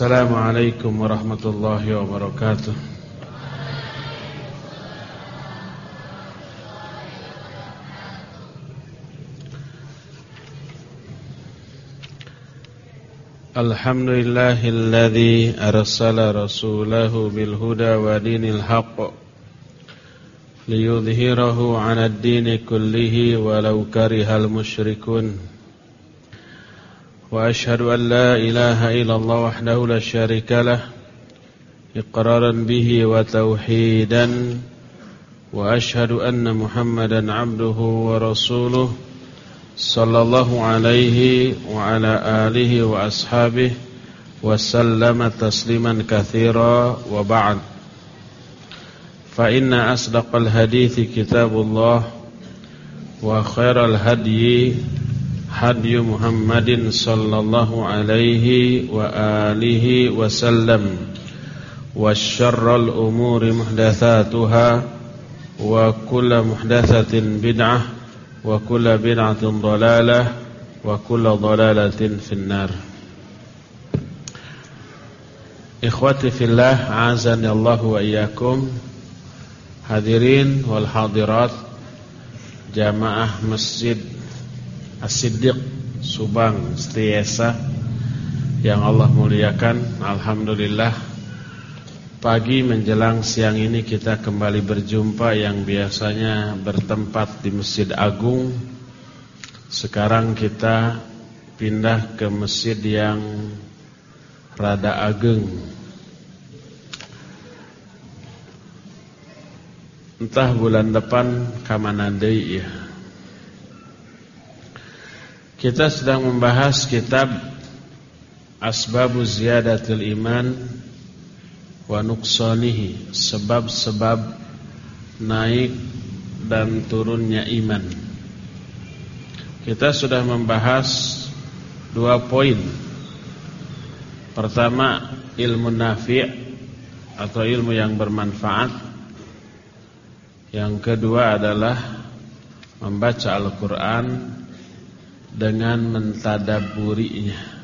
السلام عليكم ورحمة الله وبركاته. الحمد لله الذي أرسل رسوله بالهدى ودين الحق ليظهره على الدين كله ولو كره المشركون وأشهد أن لا إله إلا الله وحده لا شريك له إقرارا به وتوحيدا وأشهد أن محمدا عبده ورسوله صلى الله عليه وعلى آله وأصحابه وسلم تسليما كثيرا وبعد. فإن أصدق الحديث كتاب الله وخير الهدي هدي محمد صلى الله عليه وآله وسلم والشر الأمور محدثاتها وكل محدثة بدعة وكل بدعة ضلالة وكل ضلالة في النار. إخوتي في الله عزني الله وإياكم. Hadirin wal hadirat Jamaah Masjid As-Siddiq Subang Setiesa Yang Allah muliakan Alhamdulillah. Pagi menjelang siang ini kita kembali berjumpa yang biasanya bertempat di Masjid Agung. Sekarang kita pindah ke masjid yang rada ageng. Entah bulan depan kamana deui ya. Kita sedang membahas kitab Asbabu Ziyadatul Iman wa Nuqsanihi, sebab-sebab naik dan turunnya iman. Kita sudah membahas dua poin. Pertama, ilmu nafi' atau ilmu yang bermanfaat yang kedua adalah membaca Al-Quran dengan mentadaburinya.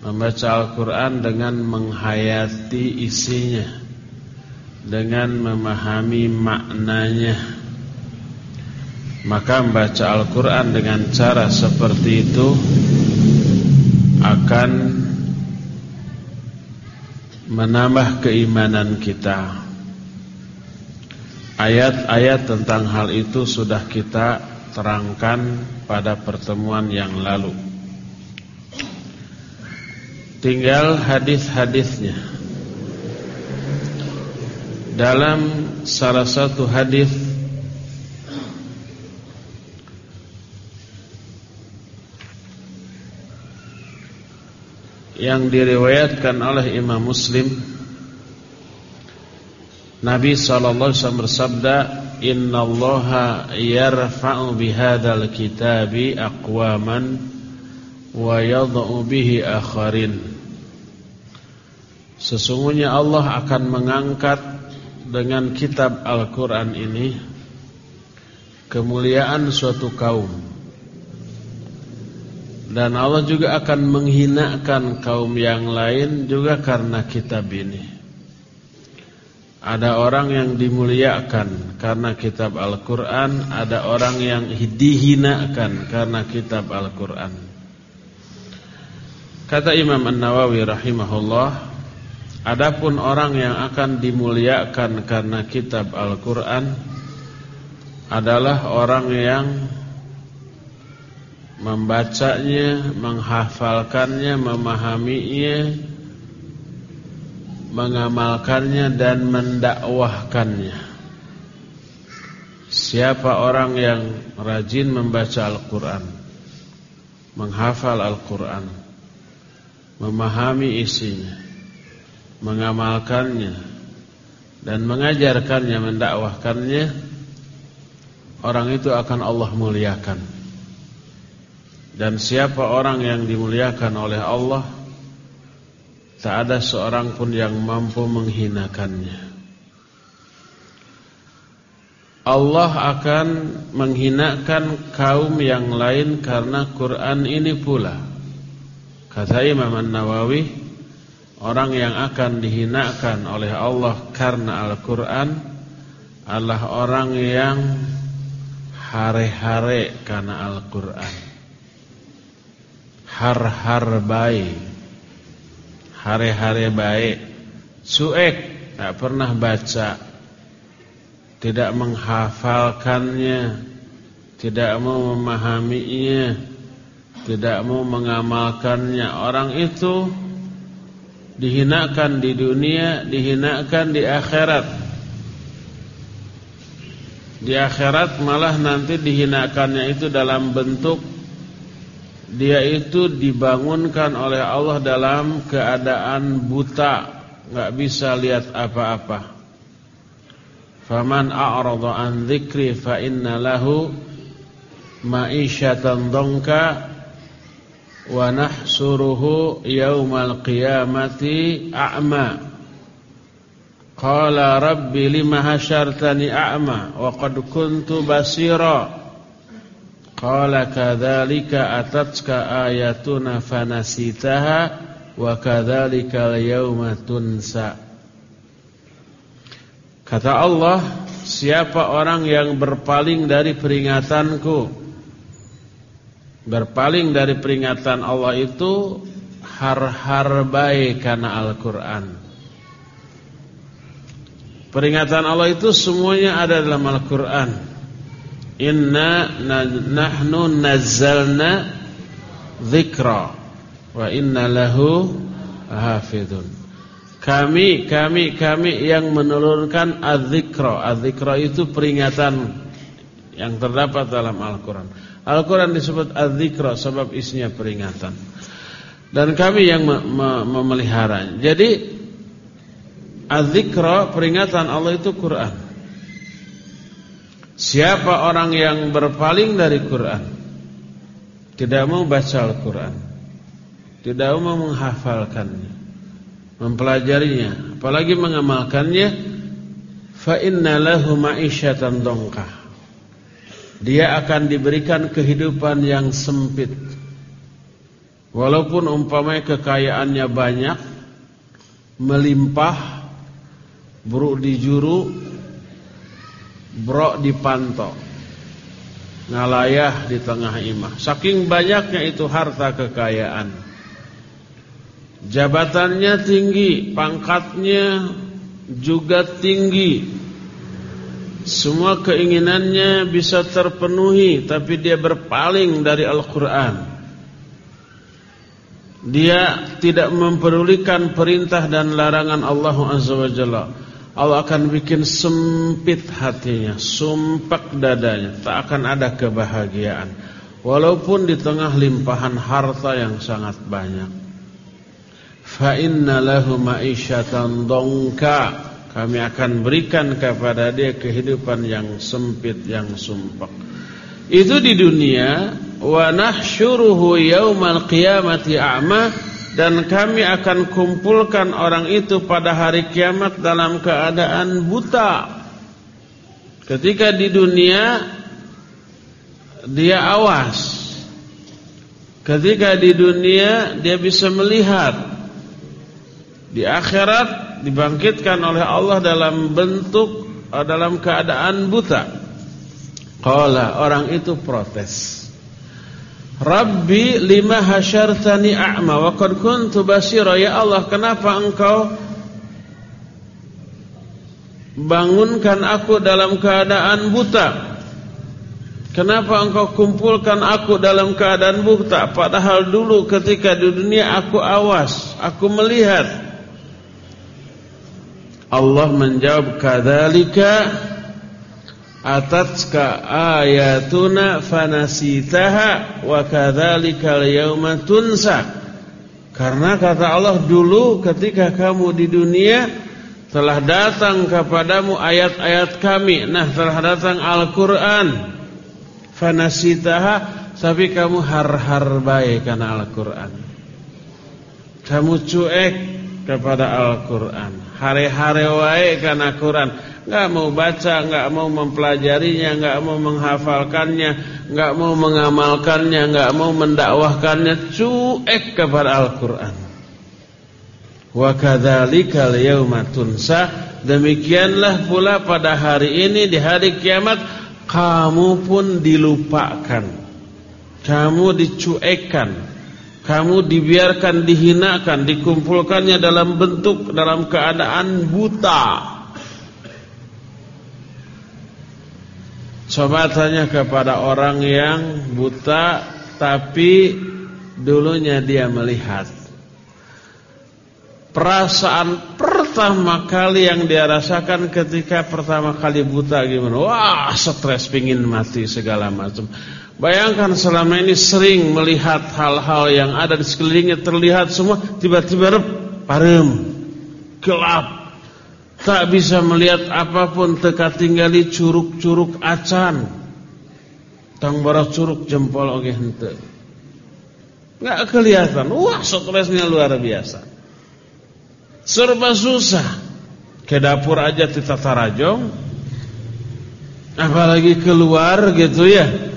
Membaca Al-Quran dengan menghayati isinya, dengan memahami maknanya. Maka membaca Al-Quran dengan cara seperti itu akan menambah keimanan kita Ayat-ayat tentang hal itu sudah kita terangkan pada pertemuan yang lalu. Tinggal hadis-hadisnya. Dalam salah satu hadis yang diriwayatkan oleh Imam Muslim Nabi wasallam bersabda, "Innallaha yarfa'u bihadzal kitabi aqwaman wa yadh'u bihi akharin." Sesungguhnya Allah akan mengangkat dengan kitab Al-Qur'an ini kemuliaan suatu kaum. Dan Allah juga akan menghinakan kaum yang lain juga karena kitab ini. Ada orang yang dimuliakan karena kitab Al-Quran Ada orang yang dihinakan karena kitab Al-Quran. Kata Imam An-Nawawi rahimahullah Adapun orang yang akan dimuliakan karena kitab Al-Quran Adalah orang yang Membacanya, menghafalkannya, memahaminya mengamalkannya dan mendakwahkannya. Siapa orang yang rajin membaca Al-Quran, menghafal Al-Quran, memahami isinya, mengamalkannya, dan mengajarkannya, mendakwahkannya, orang itu akan Allah muliakan. Dan siapa orang yang dimuliakan oleh Allah, Tak ada seorang pun yang mampu menghinakannya Allah akan menghinakan kaum yang lain karena Quran ini pula Kata Imam An-Nawawi, orang yang akan dihinakan oleh Allah karena Al-Qur'an adalah orang yang hare-hare karena Al-Qur'an. Har-har baik. Hare-hare baik. Suek, tak pernah baca. Tidak menghafalkannya, tidak mau memahaminya tidak mau mengamalkannya orang itu dihinakan di dunia dihinakan di akhirat di akhirat malah nanti dihinakannya itu dalam bentuk dia itu dibangunkan oleh Allah dalam keadaan buta nggak bisa lihat apa-apa. Faman a'rada an dzikri fa inna lahu ma'isyatan dhanka wa nahsuruhu yaumal qiyamati a'ma. Qala rabbi lima hasyartani a'ma wa qad kuntu basira qala kadzalika atatka ayatuna fanasitaha wa kadzalika al-yauma tunsa. Kata Allah siapa orang yang berpaling dari peringatanku? Berpaling dari peringatan Allah itu har-har baik karena Al-Quran. Peringatan Allah itu semuanya ada dalam Al-Quran Inna nahnu nazzalna zikra Wa inna lahu hafidun Kami, kami, kami yang menurunkan az-zikra Az-zikra itu peringatan yang terdapat dalam Al-Quran Al-Quran disebut az-zikra sebab isinya peringatan. Dan kami yang memelihara. Jadi az-zikra peringatan Allah itu Quran. Siapa orang yang berpaling dari Quran, tidak mau baca Al-Quran, tidak mau menghafalkannya, mempelajarinya, apalagi mengamalkannya, fa inna lahu ma'isyatan dongkah dia akan diberikan kehidupan yang sempit. Walaupun umpamanya kekayaannya banyak, melimpah, buruk dijuru, brok dipantau, ngalayah di tengah imah. Saking banyaknya itu harta kekayaan. Jabatannya tinggi, pangkatnya juga tinggi, semua keinginannya bisa terpenuhi Tapi dia berpaling dari Al-Quran Dia tidak mempedulikan perintah dan larangan Allah Azza wa Jalla Allah akan bikin sempit hatinya Sumpak dadanya Tak akan ada kebahagiaan. Walaupun di tengah limpahan harta yang sangat banyak. Fa inna lahu ma'isyatan dongka. Kami akan berikan kepada dia kehidupan yang sempit yang sumpah. Itu di dunia. Wa nahsyuruhu yaumal qiyamati a'ma dan kami akan kumpulkan orang itu pada hari kiamat dalam keadaan buta. Ketika di dunia dia awas. Ketika di dunia dia bisa melihat. Di akhirat dibangkitkan oleh Allah dalam bentuk eh, dalam keadaan buta. Qala orang itu protes. Rabbi lima hasyartani a'ma. Wa qad kuntu basira. Ya Allah kenapa engkau bangunkan aku dalam keadaan buta? Kenapa engkau kumpulkan aku dalam keadaan buta? Padahal dulu ketika di dunia aku awas Aku melihat. Allah menjawab kadzalika atatka ayatuna fanasitaha wa kadzalika al-yauma tunsa. Karena kata Allah dulu ketika kamu di dunia telah datang kepadamu ayat-ayat kami. Nah telah datang Al-Qur'an. Fanasitaha tapi kamu har-har baik karena Al-Qur'an. Kamu cuek kepada Al-Quran. Hari-hari wae karena Quran. Gak mau baca, gak mau mempelajarinya Gak mau menghafalkannya Gak mau mengamalkannya Gak mau mendakwahkannya. Cuek kepada Al-Quran. Wa kadzalikal yauma tunsa. Demikianlah pula pada hari ini di hari kiamat kamu pun dilupakan. Kamu dicuekkan kamu dibiarkan dihinakan dikumpulkannya dalam bentuk dalam keadaan buta Coba tanya kepada orang yang buta tapi dulunya dia melihat perasaan pertama kali yang dia rasakan ketika pertama kali buta gimana? Wah, stres pingin mati segala macam. Bayangkan selama ini sering melihat hal-hal yang ada di sekelilingnya terlihat semua tiba-tiba parem, gelap. Tak bisa melihat apa pun teka tinggali curug-curug acan. Tang bara curug jempol oge henteu. Enggak kelihatan. Wah, stresnya luar biasa serba susah. Ke dapur aja ditata rajong. Apalagi keluar gitu ya.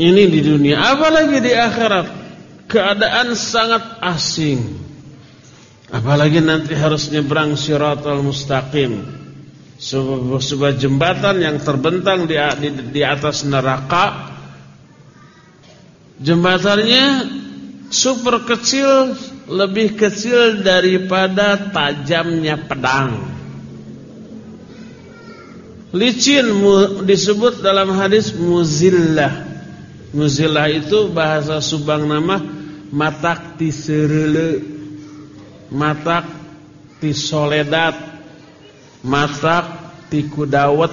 Ini di dunia, apalagi di akhirat. Keadaan sangat asing. Apalagi nanti harus nyebrang Syiratul Mustaqim. Sebuah, sebuah jembatan yang terbentang di, di, di atas neraka. Jembatannya super kecil lebih kecil daripada tajamnya pedang. Licin disebut dalam hadis muzillah. Muzillah itu bahasa Subang nama matak tiserele, matak tisoledat, matak tikudawet.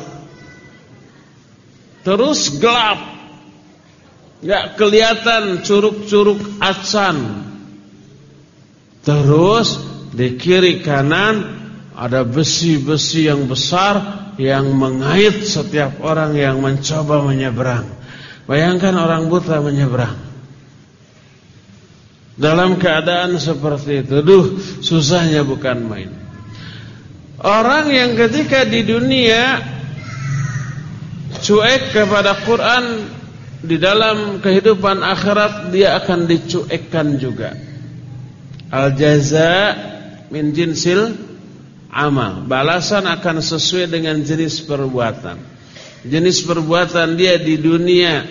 Terus gelap. Gak kelihatan curug-curug acan Terus di kiri kanan ada besi-besi yang besar yang mengait setiap orang yang mencoba menyeberang. Bayangkan orang buta menyeberang. Dalam keadaan seperti itu, duh, susahnya bukan main. Orang yang ketika di dunia cuek kepada Quran di dalam kehidupan akhirat dia akan dicuekkan juga. Al jaza min jinsil amal. Balasan akan sesuai dengan jenis perbuatan. Jenis perbuatan dia di dunia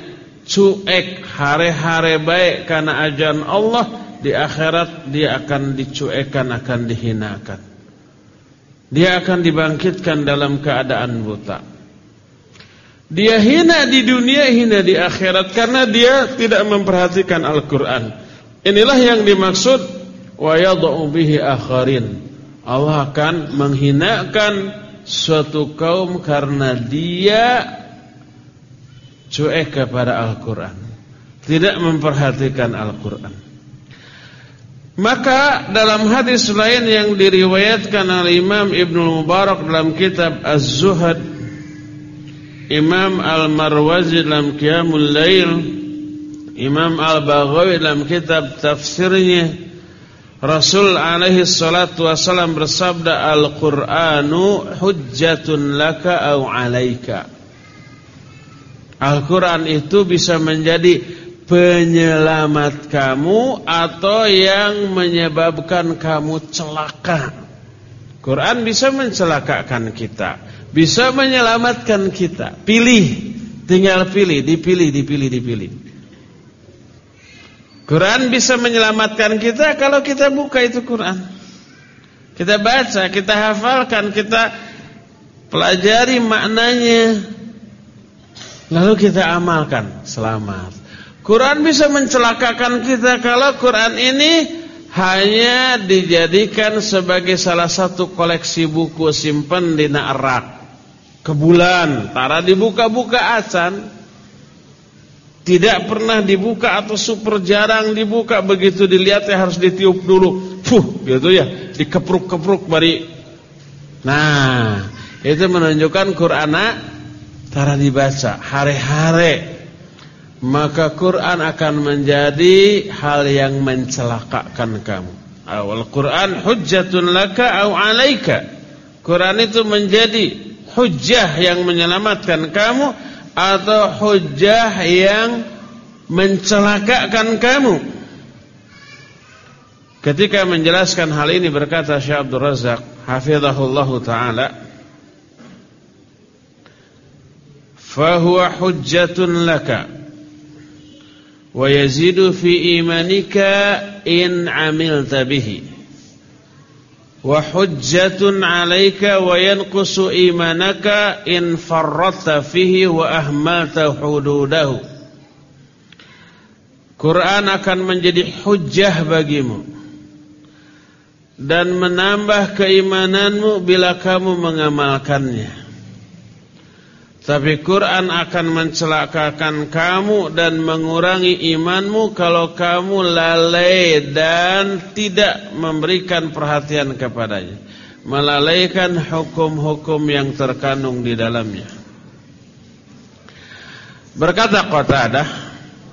cuek hare-hare baik karena ajaran Allah, di akhirat dia akan dicuekkan, akan dihinakan. Dia akan dibangkitkan dalam keadaan buta. Dia hina di dunia, hina di akhirat karena dia tidak memperhatikan Al-Qur'an. Inilah yang dimaksud wa akharin. Allah akan menghinakan suatu kaum karena dia cuek kepada Al-Qur'an. Tidak memperhatikan Al-Qur'an. Maka dalam hadis lain yang diriwayatkan oleh Imam Ibnu Mubarak dalam kitab Az-Zuhad Imam Al-Marwazi dalam Qiyamul Lail Imam Al-Baghawi dalam kitab tafsirnya Rasul alaihi salatu wasallam bersabda Al-Qur'anu hujjatun laka au alaika. Al-Qur'an itu bisa menjadi penyelamat kamu atau yang menyebabkan kamu celaka. Quran bisa mencelakakan kita, bisa menyelamatkan kita. Pilih, tinggal pilih, dipilih, dipilih, dipilih. Quran bisa menyelamatkan kita kalau kita buka itu Quran. Kita baca, kita hafalkan, kita pelajari maknanya. Lalu kita amalkan, selamat. Quran bisa mencelakakan kita kalau Quran ini hanya dijadikan sebagai salah satu koleksi buku simpan di narak. Kebulan, tara dibuka-buka acan. Tidak pernah dibuka atau super jarang dibuka begitu dilihat ya harus ditiup dulu. Fuh, gitu ya, dikepruk-kepruk bari. Nah, itu menunjukkan Quran cara dibaca hari-hari. Maka Quran akan menjadi hal yang mencelakakan kamu. Awal Quran hujjatun laka au alaika. Quran itu menjadi hujjah yang menyelamatkan kamu atau hujjah yang mencelakakan kamu. Ketika menjelaskan hal ini berkata Syekh Abdul Razak hafizahullah taala fahuwa hujjatun laka wa yazidu fi imanika in amilta bihi wa 'alaika wa imanaka in farratta fihi wa ahmalta hududahu. Quran akan menjadi hujjah bagimu dan menambah keimananmu bila kamu mengamalkannya tapi Quran akan mencelakakan kamu dan mengurangi imanmu kalau kamu lalai dan tidak memberikan perhatian kepadanya. Melalaikan hukum-hukum yang terkandung di dalamnya. Berkata Qatadah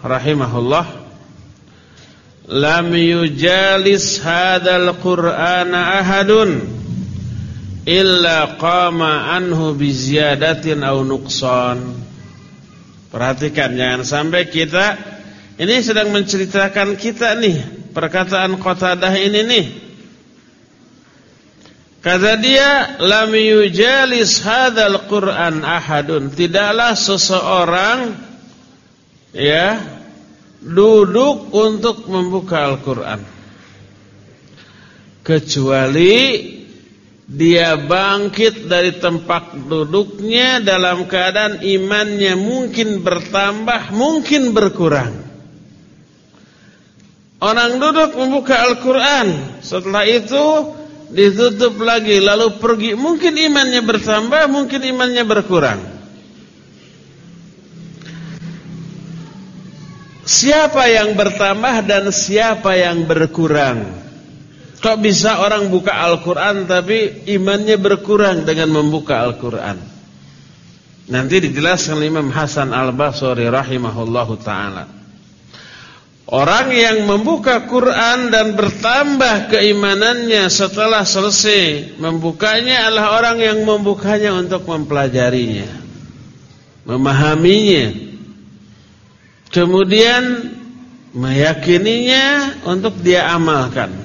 rahimahullah, "Lam yujalis hadzal Qur'ana ahadun" illa qama anhu biziyadatin au nuqsan. Perhatikan jangan sampai kita ini sedang menceritakan kita nih, perkataan Qatadah ini nih. Kata dia, lam yujalis hadzal Qur'an ahadun. Tidaklah seseorang ya duduk untuk membuka Al-Qur'an kecuali dia bangkit dari tempat duduknya dalam keadaan imannya mungkin bertambah, mungkin berkurang. Orang duduk membuka Al-Quran, setelah itu ditutup lagi, lalu pergi. Mungkin imannya bertambah, mungkin imannya berkurang. Siapa yang bertambah dan siapa yang berkurang? Kok bisa orang buka Al-Quran tapi imannya berkurang dengan membuka Al-Quran? Nanti dijelaskan Imam Hasan Al-Basri rahimahullahu ta'ala. Orang yang membuka Quran dan bertambah keimanannya setelah selesai membukanya adalah orang yang membukanya untuk mempelajarinya, memahaminya, kemudian meyakininya untuk dia amalkan.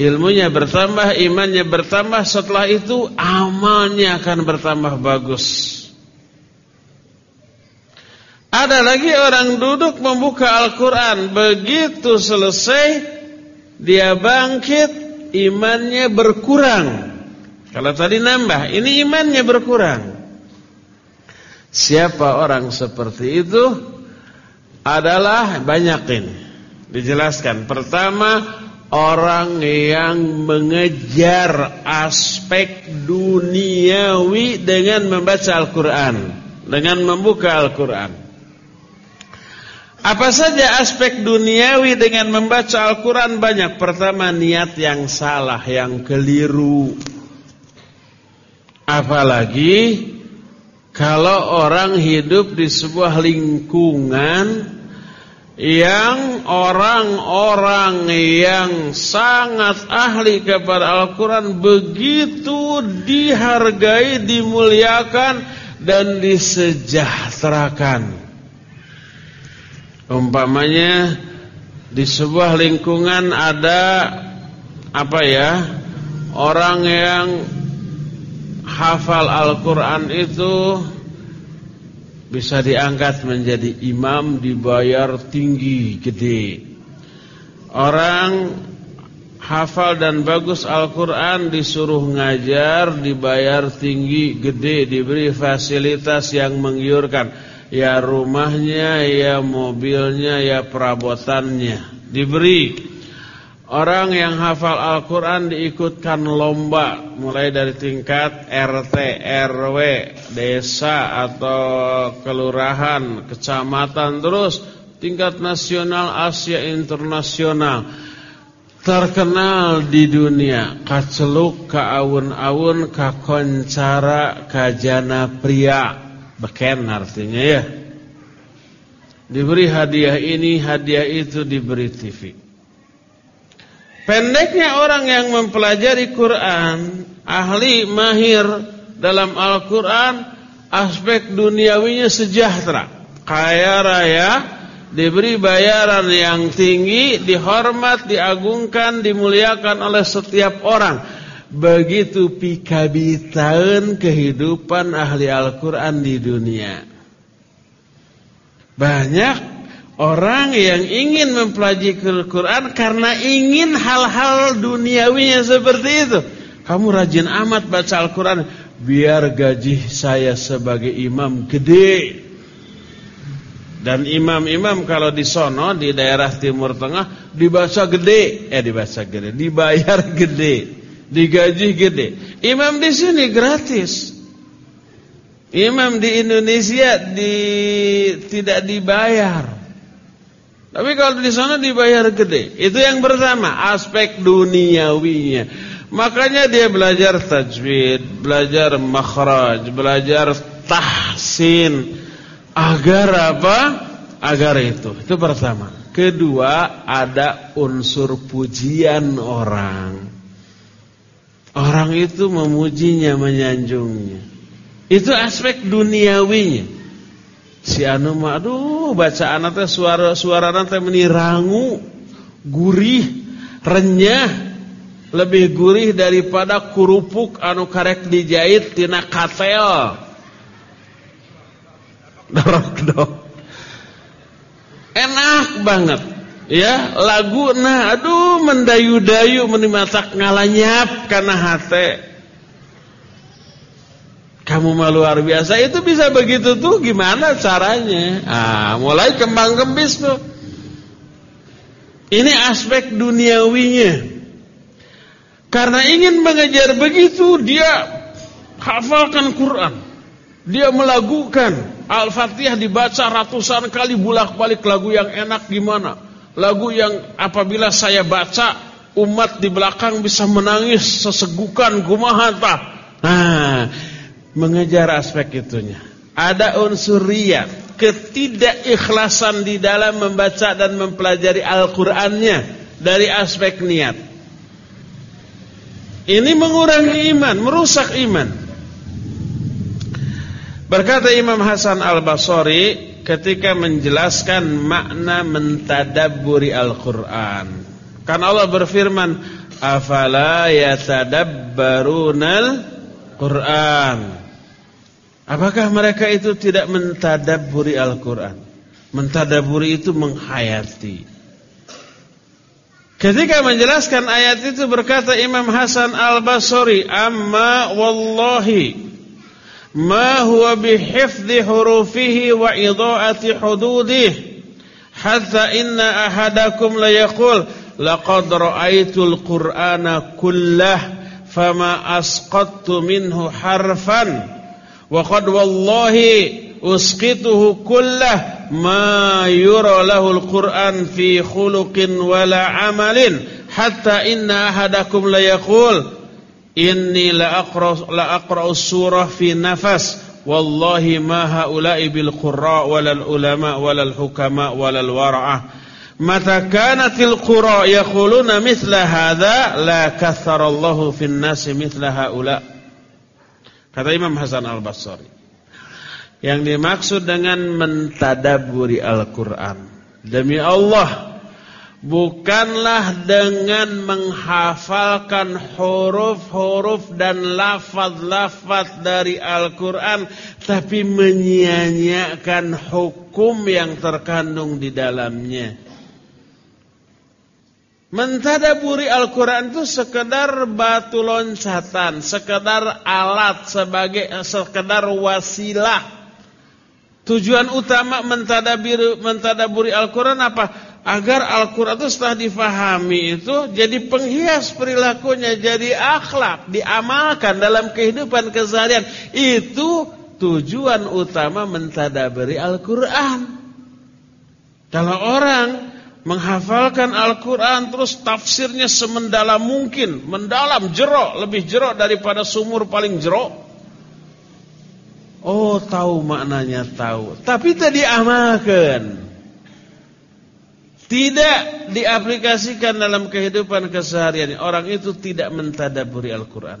Ilmunya bertambah, imannya bertambah, setelah itu amalnya akan bertambah bagus. Ada lagi orang duduk membuka Al-Quran, begitu selesai, dia bangkit, imannya berkurang. Kalau tadi nambah, ini imannya berkurang. Siapa orang seperti itu? Adalah banyak ini. Dijelaskan. Pertama, orang yang mengejar aspek duniawi dengan membaca Al-Quran, dengan membuka Al-Quran. Apa saja aspek duniawi dengan membaca Al-Quran banyak. Pertama niat yang salah, yang keliru. Apalagi kalau orang hidup di sebuah lingkungan yang orang-orang yang sangat ahli kepada Al-Quran begitu dihargai, dimuliakan dan disejahterakan. Umpamanya di sebuah lingkungan ada apa ya orang yang hafal Al-Quran itu bisa diangkat menjadi imam dibayar tinggi gede. Orang hafal dan bagus Al-Quran disuruh ngajar dibayar tinggi gede diberi fasilitas yang menggiurkan. Ya rumahnya ya mobilnya ya perabotannya. Diberi Orang yang hafal Al-Quran diikutkan lomba Mulai dari tingkat RT, RW, desa atau kelurahan, kecamatan Terus tingkat nasional, Asia internasional. Terkenal di dunia Kaceluk, kaawun-awun, kakoncara, kajana pria. Beken artinya ya. Diberi hadiah ini, hadiah itu diberi TV Pendeknya orang yang mempelajari Quran, ahli mahir dalam Al-Quran, aspek duniawinya sejahtera, kaya raya, diberi bayaran yang tinggi, dihormat, diagungkan, dimuliakan oleh setiap orang. Begitu pikabitaan kehidupan ahli Al-Quran di dunia. Banyak Orang yang ingin mempelajari Al-Quran karena ingin hal-hal duniawinya seperti itu. Kamu rajin amat baca Al-Quran. Biar gaji saya sebagai imam gede. Dan imam-imam kalau di sono, di daerah Timur Tengah, dibaca gede. Eh dibaca gede, dibayar gede. Digaji gede. Imam di sini gratis. Imam di Indonesia di, tidak dibayar. Tapi kalau di sana dibayar gede. Itu yang pertama, aspek duniawinya. Makanya dia belajar tajwid, belajar makhraj, belajar tahsin agar apa? Agar itu. Itu pertama. Kedua, ada unsur pujian orang. Orang itu memujinya, menyanjungnya. Itu aspek duniawinya. Si anu mah aduh bacaan teh suara suara teh menirangu, gurih, renyah, lebih gurih daripada kurupuk anu karek dijahit tina katel. Dorok dok. Enak banget. Ya, lagu nah aduh mendayu-dayu menimatak ngalanyap karena hate. Kamu mah luar biasa itu bisa begitu tuh gimana caranya? Ah, mulai kembang kembis tuh. Ini aspek duniawinya. Karena ingin mengejar begitu dia hafalkan Quran. Dia melagukan Al-Fatihah dibaca ratusan kali bolak-balik lagu yang enak gimana? Lagu yang apabila saya baca umat di belakang bisa menangis sesegukan kumaha tah. Nah, mengejar aspek itunya. Ada unsur riya, ketidakikhlasan di dalam membaca dan mempelajari Al-Qur'annya dari aspek niat. Ini mengurangi iman, merusak iman. Berkata Imam Hasan Al-Basri ketika menjelaskan makna mentadabburi Al-Qur'an. Kan Allah berfirman, "Afala yatadabbarunal Qur'an?" Apakah mereka itu tidak mentadaburi Al-Quran? Mentadaburi itu menghayati. Ketika menjelaskan ayat itu berkata Imam Hasan Al-Basri, "Amma wallahi ma huwa bihifdhi hurufihi wa idha'ati hududihi hatta inna ahadakum la yaqul laqad ra'aytul qur'ana kullah fama asqattu minhu harfan." وقد والله أسقطه كله ما يرى له القرآن في خلق ولا عمل. حتى إن أحدكم ليقول إني لأقرأ, لأقرأ السورة في نفس. والله ما هؤلاء بالقراء ولا العلماء ولا الحكماء ولا الورعة. Mata kanatil qura yaquluna mithla hadza la katsarallahu fin nasi mithla haula. Kata Imam Hasan Al-Basri. Yang dimaksud dengan mentadaburi Al-Qur'an. Demi Allah, bukanlah dengan menghafalkan huruf-huruf dan lafaz-lafaz dari Al-Qur'an, tapi menyia-nyiakan hukum yang terkandung di dalamnya. Mentadaburi Al-Quran itu sekedar batu loncatan, sekedar alat, sebagai sekedar wasilah. Tujuan utama mentadaburi, mentadaburi Al-Quran apa? Agar Al-Quran itu setelah difahami itu jadi penghias perilakunya, jadi akhlak, diamalkan dalam kehidupan keseharian. Itu tujuan utama mentadaburi Al-Quran. Kalau orang menghafalkan Al-Quran terus tafsirnya semendalam mungkin, mendalam jerok, lebih jerok daripada sumur paling jerok. Oh tahu maknanya tahu, tapi tadi amalkan. tidak diaplikasikan dalam kehidupan keseharian, orang itu tidak mentadaburi Al-Qur'an.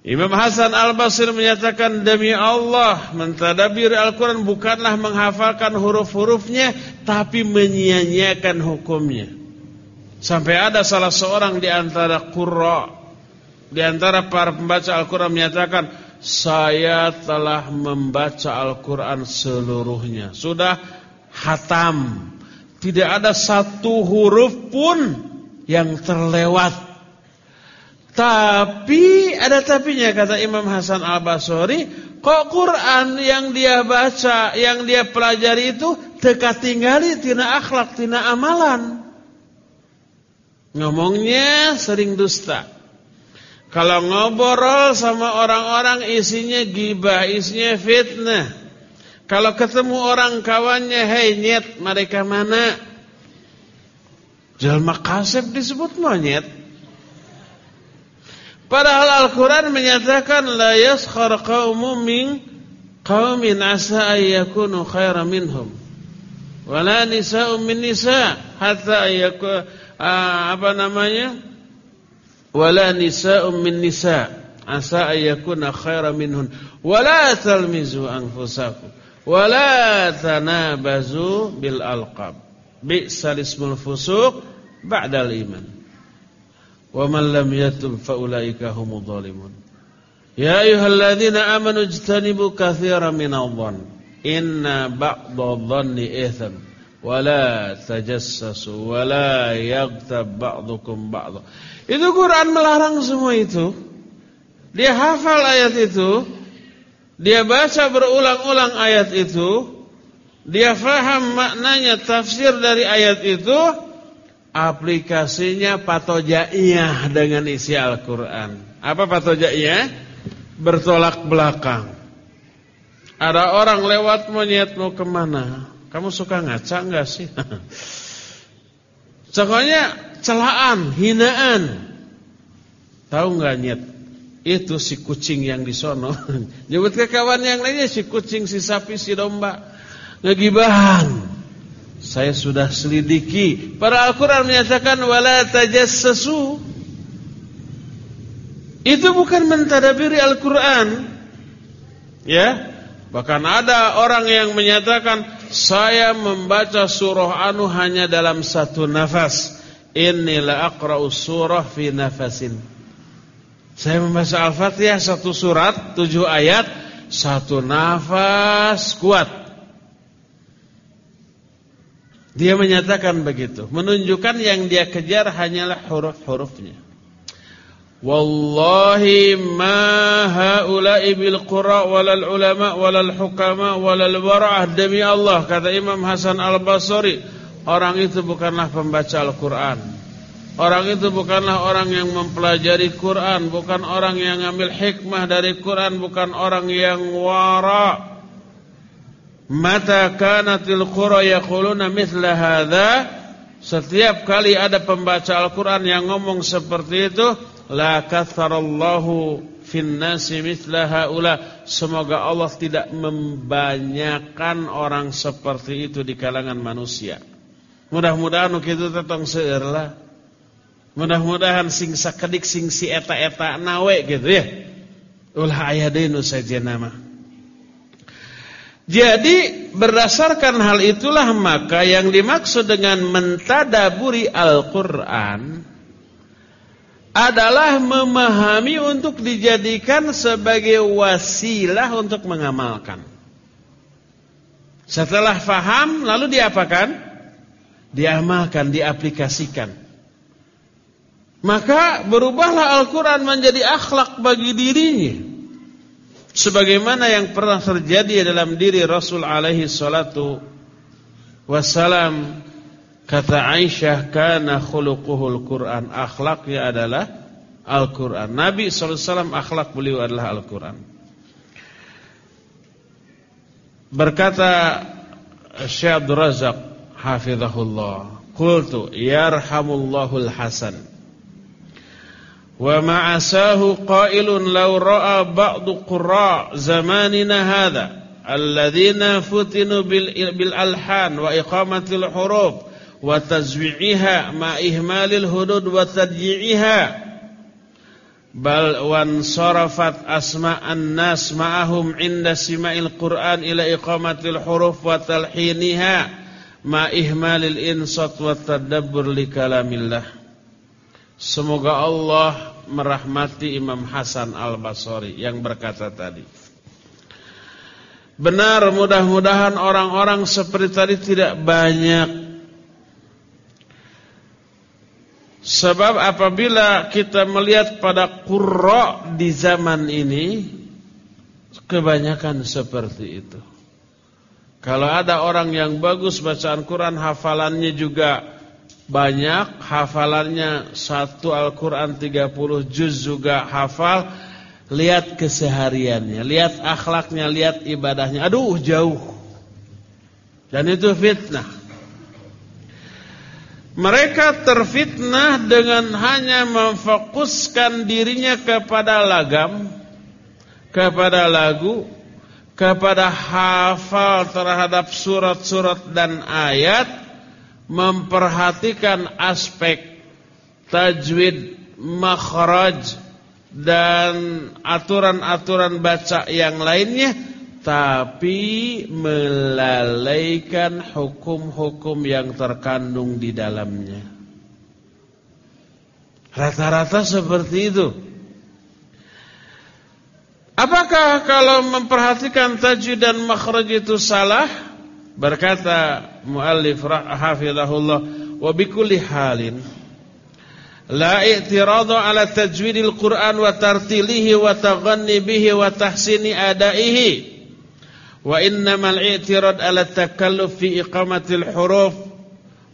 Imam Hasan Al-Basri menyatakan demi Allah mentadaburi Al-Quran bukanlah menghafalkan huruf-hurufnya tapi menyia-nyiakan hukumnya. Sampai ada salah seorang di antara qurra di antara para pembaca Al-Quran menyatakan saya telah membaca Al-Quran seluruhnya. Sudah hatam. Tidak ada satu huruf pun yang terlewat tapi ada tapinya kata Imam Hasan Al-Basri, kok Quran yang dia baca, yang dia pelajari itu teka tinggali tina akhlak, tina amalan. Ngomongnya sering dusta. Kalau ngobrol sama orang-orang isinya gibah, isinya fitnah. Kalau ketemu orang kawannya, hei nyet, mereka mana? Jalma kasep disebut monyet. Padahal Al-Quran menyatakan la yaskhar qaumun min qaumin asa ayyakunu minhum. Wala nisa'un min nisa' hatta ayyaku apa namanya? Wala nisa'un min nisa' asa ayyakuna khairan. Wala talmizu anfusakum. Wala tanabazu bil alqab. Bi'sal fusuq ba'dal iman. Wa man lam yatub fa ulaika humudz zalimun. Ya ayyuhalladzina amanu ijtanibu katsiran minadh-dhann. Inna ba'dadh-dhanni itsam. Wa la tajassasu wa la yaghtab ba'dukum. Itu Quran melarang semua itu. Dia hafal ayat itu, dia baca berulang-ulang ayat itu, dia faham maknanya tafsir dari ayat itu, aplikasinya patojaiyah dengan isi Al-Quran. Apa patojaiyah? Bertolak belakang. Ada orang lewat monyet mau ke mana? Kamu suka ngaca enggak sih? Pokoknya celaan, hinaan. Tahu enggak nyet? Itu si kucing yang di sono. Nyebut ke kawan yang lainnya si kucing, si sapi, si domba. Ngegibahan. Saya sudah selidiki. Para Al-Quran menyatakan wala tajassasu. Itu bukan mentadabiri Al-Quran. Ya. Bahkan ada orang yang menyatakan saya membaca surah Anu hanya dalam satu nafas. Inilah aqra'u surah fi nafasin. Saya membaca Al-Fatihah satu surat, tujuh ayat, satu nafas kuat. Dia menyatakan begitu, menunjukkan yang dia kejar hanyalah huruf-hurufnya. Wallahi ma haula'i bil qura walal ulama walal hukama walal wara'ah. Demi Allah kata Imam Hasan Al-Basri orang itu bukanlah pembaca Al-Qur'an. Orang itu bukanlah orang yang mempelajari Quran bukan orang yang ambil hikmah dari Quran bukan orang yang wara' Mata kanatil qura yaquluna mithla hadza setiap kali ada pembaca Al-Qur'an yang ngomong seperti itu la katharallahu fin nasi mithla haula. Semoga Allah tidak membanyakan orang seperti itu di kalangan manusia. Mudah-mudahan kitu tetong seueur lah. Mudah-mudahan sing sakedik sing si eta-eta nawe gitu ya. Ulah aya deui nu sajena mah jadi berdasarkan hal itulah maka yang dimaksud dengan mentadaburi Al-Quran adalah memahami untuk dijadikan sebagai wasilah untuk mengamalkan. Setelah faham lalu diapakan? Diamalkan, diaplikasikan. Maka berubahlah Al-Quran menjadi akhlak bagi dirinya sebagaimana yang pernah terjadi dalam diri Rasul alaihi salatu wassalam kata Aisyah kana khuluquhul Quran. Akhlaknya adalah Al-Quran. Nabi SAW akhlak beliau adalah Al-Quran. Berkata Syekh Abdul Razak hafizahullah. Qultu yarhamullahul hasan ومعساه قائل لو رأى بعض قراء زماننا هذا الذين فتنوا بالألحان وإقامة الحروف وتزويعها مع إهمال الهدود وتدجيعها بل وانصرفت أسماء الناس معهم عند سماء القرآن إلى إقامة الحروف وتلحينها مع إهمال الإنصات والتدبر لكلام الله. Semoga Allah merahmati Imam Hasan Al-Basri yang berkata tadi Benar mudah-mudahan orang-orang seperti tadi tidak banyak Sebab apabila kita melihat pada qurra di zaman ini kebanyakan seperti itu. Kalau ada orang yang bagus bacaan Quran hafalannya juga banyak, hafalannya satu Al-Quran 30 juz juga hafal, lihat kesehariannya, lihat akhlaknya, lihat ibadahnya. Aduh jauh. Dan itu fitnah. Mereka terfitnah dengan hanya memfokuskan dirinya kepada lagam, kepada lagu, kepada hafal terhadap surat-surat dan ayat, memperhatikan aspek tajwid, makhraj dan aturan-aturan baca yang lainnya tapi melalaikan hukum-hukum yang terkandung di dalamnya. Rata-rata seperti itu. Apakah kalau memperhatikan tajwid dan makhraj itu salah? Berkata muallif hafizahullah wa bikulli halin la i'tiradu ala tajwidil Qur'an wa tartilihi wa taghanni bihi wa tahsini adaihi wa innamal i'tirad ala takalluf fi iqamatil huruf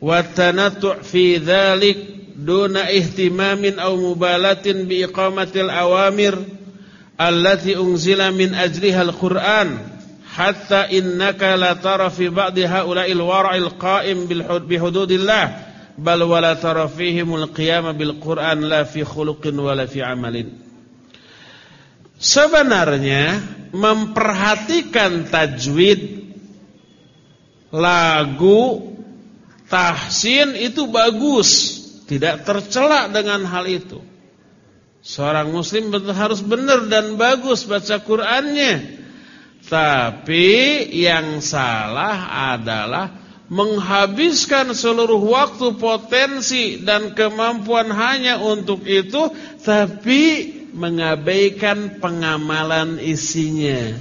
wa tanattu' fi dhalik duna ihtimamin aw mubalatin bi iqamatil awamir allati unzila min ajliha al-Qur'an hatta innaka la tara fi ba'di haula'il wara'il qa'im bi hududillah bal wala tara fihimul qiyama bil Qur'an la fi khuluqin wala fi amalin Sebenarnya memperhatikan tajwid lagu tahsin itu bagus, tidak tercela dengan hal itu. Seorang muslim harus benar dan bagus baca Qur'annya. Tapi yang salah adalah menghabiskan seluruh waktu, potensi dan kemampuan hanya untuk itu tapi mengabaikan pengamalan isinya.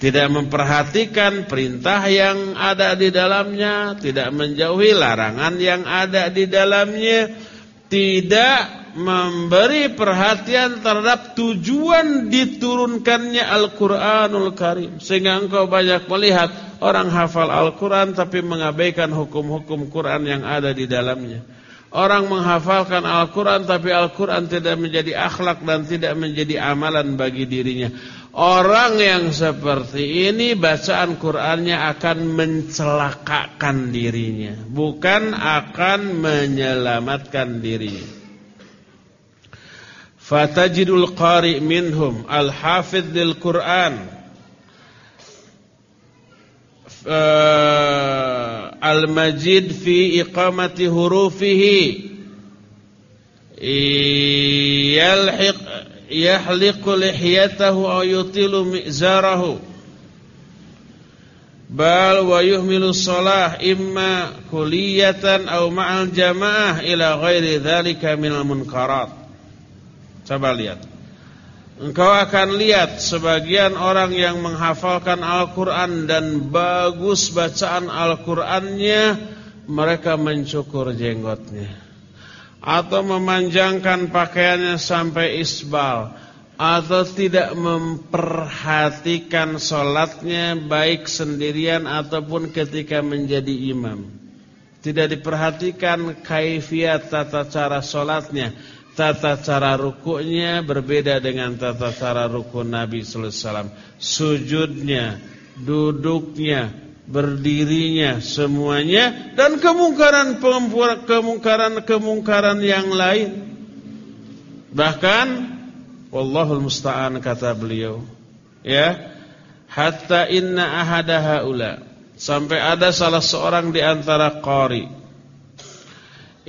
Tidak memperhatikan perintah yang ada di dalamnya, tidak menjauhi larangan yang ada di dalamnya, tidak memberi perhatian terhadap tujuan diturunkannya Al-Quranul Karim. Sehingga engkau banyak melihat orang hafal Al-Quran tapi mengabaikan hukum-hukum Quran yang ada di dalamnya. Orang menghafalkan Al-Quran tapi Al-Quran tidak menjadi akhlak dan tidak menjadi amalan bagi dirinya. Orang yang seperti ini bacaan Qurannya akan mencelakakan dirinya. Bukan akan menyelamatkan dirinya. Fatajidul qari minhum al-hafidh lil Quran al-majid fi iqamati hurufihi yalhiq yahliqu lihyatahu aw yutilu mi'zarahu. Bal wa yuhmilu shalah imma kulliyatan aw ma'al jamaah ila ghairi dzalika minal munkarat. Coba lihat. Engkau akan lihat sebagian orang yang menghafalkan Al-Quran dan bagus bacaan Al-Qurannya Mereka mencukur jenggotnya Atau memanjangkan pakaiannya sampai isbal. Atau tidak memperhatikan sholatnya baik sendirian ataupun ketika menjadi imam. Tidak diperhatikan kaifiat tata cara sholatnya. Tata cara rukuknya berbeda dengan tata cara rukun Nabi sallallahu alaihi wasallam. Sujudnya, duduknya, berdirinya semuanya dan kemungkaran kemungkaran kemungkaran yang lain. Bahkan wallahul musta'an kata beliau, ya, hatta inna ahada haula sampai ada salah seorang di antara qari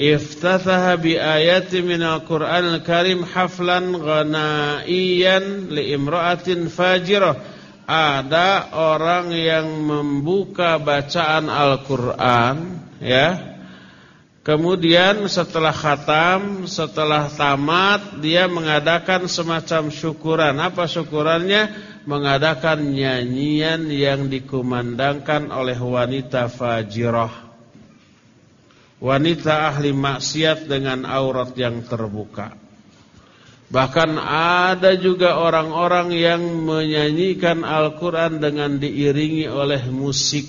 iftataha bi ayati minal Qur'anil Karim haflan ghanaiyan li imra'atin fajirah. Ada orang yang membuka bacaan Al-Qur'an ya. Kemudian setelah khatam, setelah tamat dia mengadakan semacam syukuran. Apa syukurannya? Mengadakan nyanyian yang dikumandangkan oleh wanita fajirah wanita ahli maksiat dengan aurat yang terbuka. Bahkan ada juga orang-orang yang menyanyikan Al-Quran dengan diiringi oleh musik,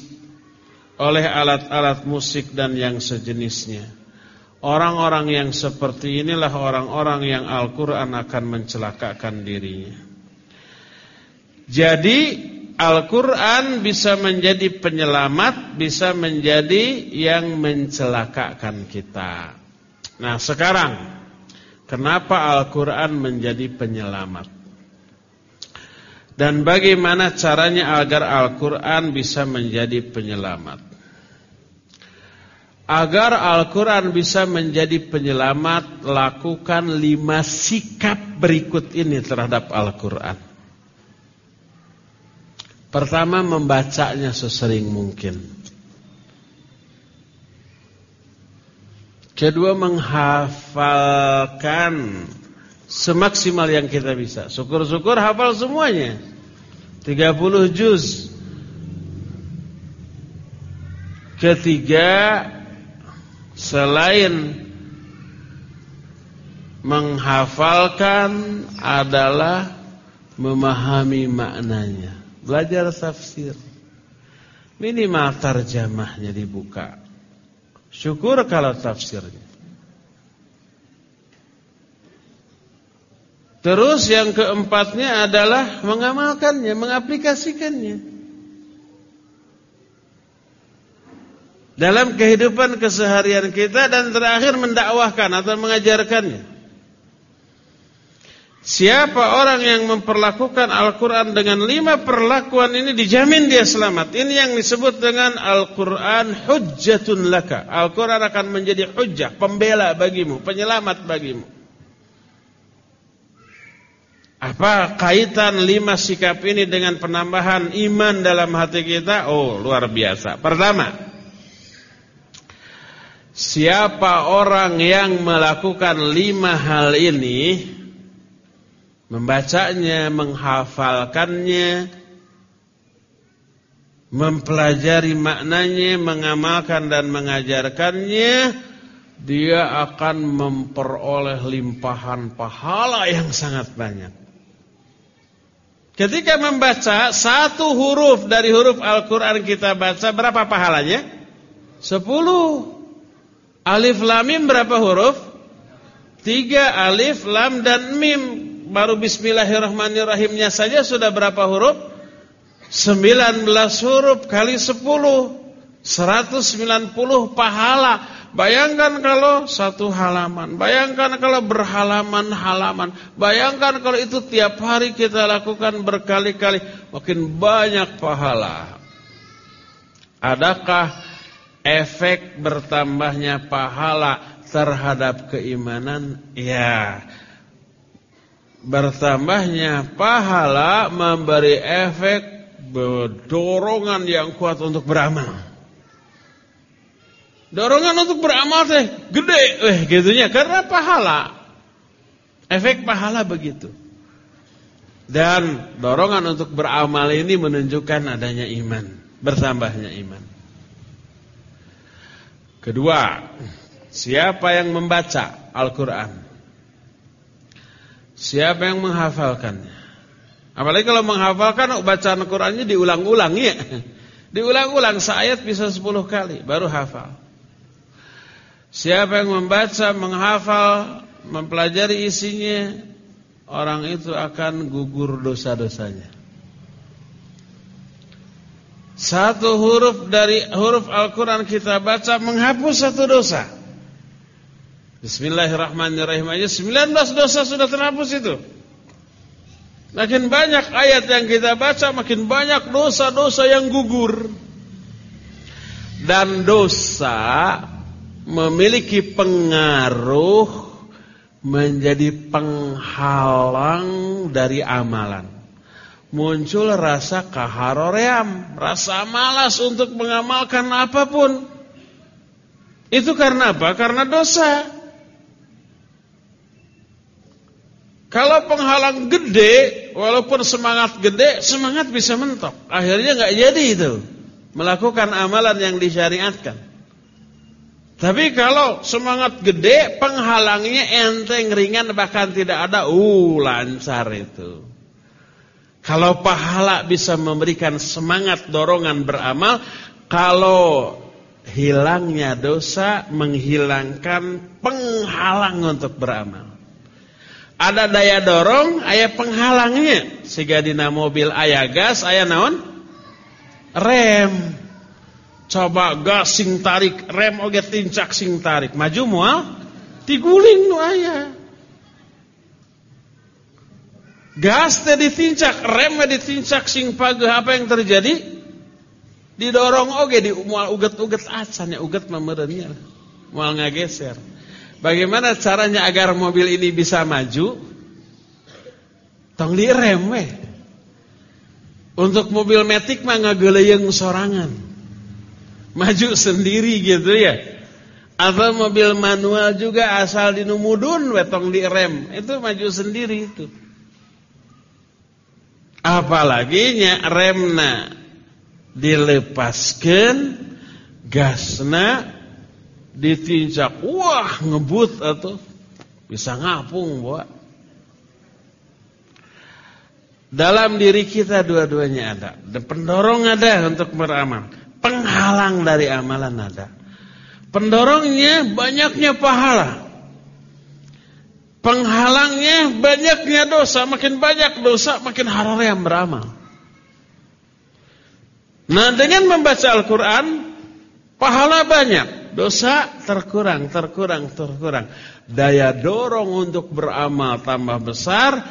oleh alat-alat musik dan yang sejenisnya. Orang-orang yang seperti inilah orang-orang yang Al-Quran akan mencelakakan dirinya. Jadi Al-Quran bisa menjadi penyelamat, bisa menjadi yang mencelakakan kita. Nah sekarang, kenapa Al-Quran menjadi penyelamat? Dan bagaimana caranya agar Al-Quran bisa menjadi penyelamat? Agar Al-Quran bisa menjadi penyelamat, lakukan lima sikap berikut ini terhadap Al-Quran. Pertama membacanya sesering mungkin. Kedua menghafalkan semaksimal yang kita bisa. Syukur-syukur hafal semuanya. 30 juz. Ketiga selain menghafalkan adalah memahami maknanya. Belajar tafsir. Minimal tarjamahnya dibuka. Syukur kalau tafsirnya. Terus yang keempatnya adalah mengamalkannya, mengaplikasikannya. Dalam kehidupan keseharian kita dan terakhir mendakwahkan atau mengajarkannya. Siapa orang yang memperlakukan Al-Quran dengan lima perlakuan ini dijamin dia selamat. Ini yang disebut dengan Al-Quran hujjatun laka. Al-Quran akan menjadi hujjah, pembela bagimu, penyelamat bagimu. Apa kaitan lima sikap ini dengan penambahan iman dalam hati kita? Oh luar biasa. Pertama, siapa orang yang melakukan lima hal ini membacanya, menghafalkannya, mempelajari maknanya, mengamalkan dan mengajarkannya, dia akan memperoleh limpahan pahala yang sangat banyak. Ketika membaca satu huruf dari huruf Al-Quran kita baca, berapa pahalanya? Sepuluh. Alif lam mim berapa huruf? Tiga alif lam dan mim baru bismillahirrahmanirrahimnya saja sudah berapa huruf? 19 huruf kali 10 190 pahala. Bayangkan kalau satu halaman. Bayangkan kalau berhalaman-halaman. Bayangkan kalau itu tiap hari kita lakukan berkali-kali. Makin banyak pahala. Adakah efek bertambahnya pahala terhadap keimanan? Ya Bertambahnya pahala memberi efek dorongan yang kuat untuk beramal. Dorongan untuk beramal teh gede eh gitunya karena pahala. Efek pahala begitu. Dan dorongan untuk beramal ini menunjukkan adanya iman, bertambahnya iman. Kedua, siapa yang membaca Al-Qur'an Siapa yang menghafalkannya? Apalagi kalau menghafalkan bacaan Qur'annya diulang-ulang ya. Diulang-ulang seayat bisa 10 kali baru hafal. Siapa yang membaca, menghafal, mempelajari isinya, orang itu akan gugur dosa-dosanya. Satu huruf dari huruf Al-Quran kita baca menghapus satu dosa. Bismillahirrahmanirrahim aja 19 dosa sudah terhapus itu. Makin banyak ayat yang kita baca, makin banyak dosa-dosa yang gugur. Dan dosa memiliki pengaruh menjadi penghalang dari amalan. Muncul rasa kaharoream, rasa malas untuk mengamalkan apa pun. Itu karena apa? Karena dosa. Kalau penghalang gede, walaupun semangat gede, semangat bisa mentok. Akhirnya nggak jadi itu melakukan amalan yang disyariatkan. Tapi kalau semangat gede, penghalangnya enteng, ringan, bahkan tidak ada, uh lancar itu. Kalau pahala bisa memberikan semangat dorongan beramal, kalau hilangnya dosa menghilangkan penghalang untuk beramal. Ada daya dorong, ayah penghalangnya. Sehingga dina mobil ayah gas, ayah naon? Rem. Coba gas sing tarik, rem oge tincak sing tarik. Maju mual, tiguling nu ayah. Gas teh ditincak, rem ditincak sing pageuh apa yang terjadi? Didorong oge di mual uget-uget acan ya uget memerenya. Mual ngageser. Bagaimana caranya agar mobil ini bisa maju? Tong direm weh. Untuk mobil metik mah ngageleyeng sorangan. Maju sendiri gitu ya. Atau mobil manual juga asal dinumudun we tong direm, itu maju sendiri itu. Apalagi nya remna dilepaskan gasna ditincak wah ngebut atau bisa ngapung buat dalam diri kita dua-duanya ada. Pendorong ada untuk beramal. Penghalang dari amalan ada. Pendorongnya banyaknya pahala. Penghalangnya banyaknya dosa. Makin banyak dosa makin haram yang beramal. Nah dengan membaca Al-Quran pahala banyak dosa terkurang, terkurang, terkurang. Daya dorong untuk beramal tambah besar,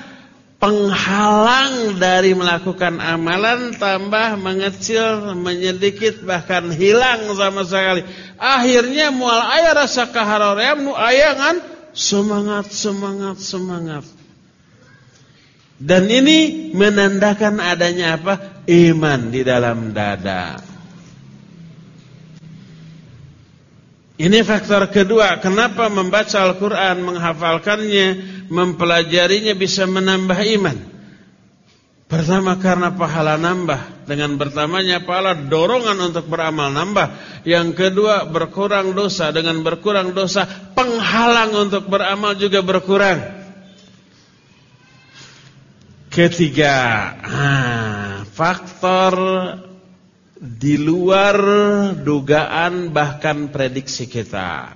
penghalang dari melakukan amalan tambah mengecil, menyedikit bahkan hilang sama sekali. Akhirnya mual ayah rasa kaharoream nu ayangan semangat, semangat, semangat. Dan ini menandakan adanya apa? Iman di dalam dada. Ini faktor kedua, kenapa membaca Al-Quran, menghafalkannya, mempelajarinya bisa menambah iman. Pertama karena pahala nambah, dengan bertambahnya pahala dorongan untuk beramal nambah. Yang kedua berkurang dosa, dengan berkurang dosa penghalang untuk beramal juga berkurang. Ketiga, ah, faktor di luar dugaan bahkan prediksi kita.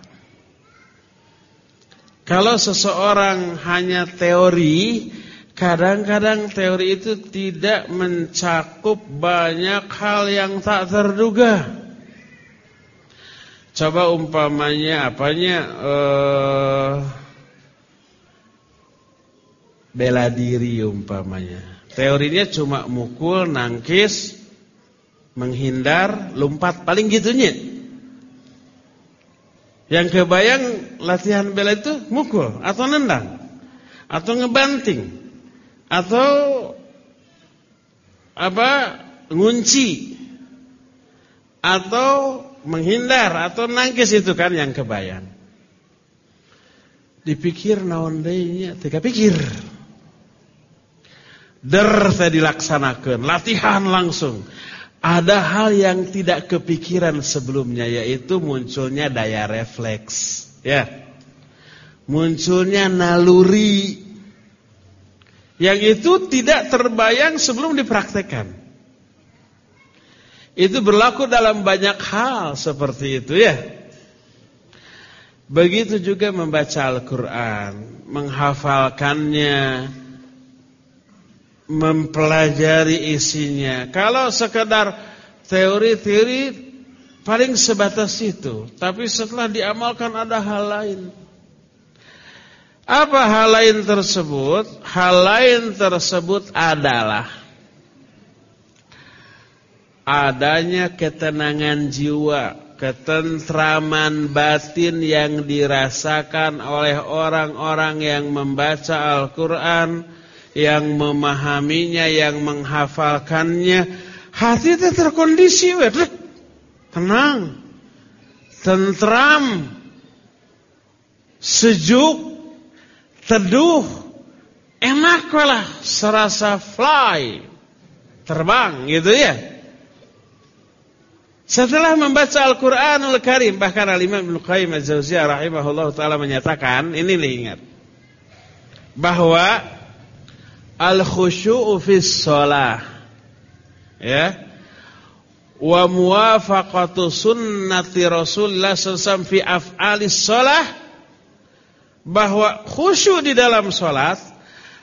Kalau seseorang hanya teori, kadang-kadang teori itu tidak mencakup banyak hal yang tak terduga. Coba umpamanya apanya uh, bela diri umpamanya. Teorinya cuma mukul, nangkis, menghindar, lompat, paling gitunya. Yang kebayang latihan bela itu mukul atau nendang atau ngebanting atau apa ngunci atau menghindar atau nangkis itu kan yang kebayang. Dipikir naon deui teka pikir. Der saya dilaksanakan, latihan langsung ada hal yang tidak kepikiran sebelumnya yaitu munculnya daya refleks ya. Munculnya naluri yang itu tidak terbayang sebelum dipraktekkan. Itu berlaku dalam banyak hal seperti itu ya. Begitu juga membaca Al-Quran menghafalkannya mempelajari isinya. Kalau sekedar teori-teori paling sebatas itu, tapi setelah diamalkan ada hal lain. Apa hal lain tersebut? Hal lain tersebut adalah adanya ketenangan jiwa ketentraman batin yang dirasakan oleh orang-orang yang membaca Al-Quran, yang memahaminya, yang menghafalkannya. Hati itu terkondisi, tenang, tentram, sejuk, teduh, enak lah, serasa fly, terbang gitu ya. Setelah membaca Al-Quranul Karim, bahkan Al-Imam Ibn Qayyim Al-Zawziyah rahimahullah ta'ala menyatakan, ini ingat, bahwa Al-Khusyu'u fis sholah, ya, wa muwafaqatu sunnati Rasulullah SAW fi af'alis sholah, bahwa khusyuk di dalam sholat,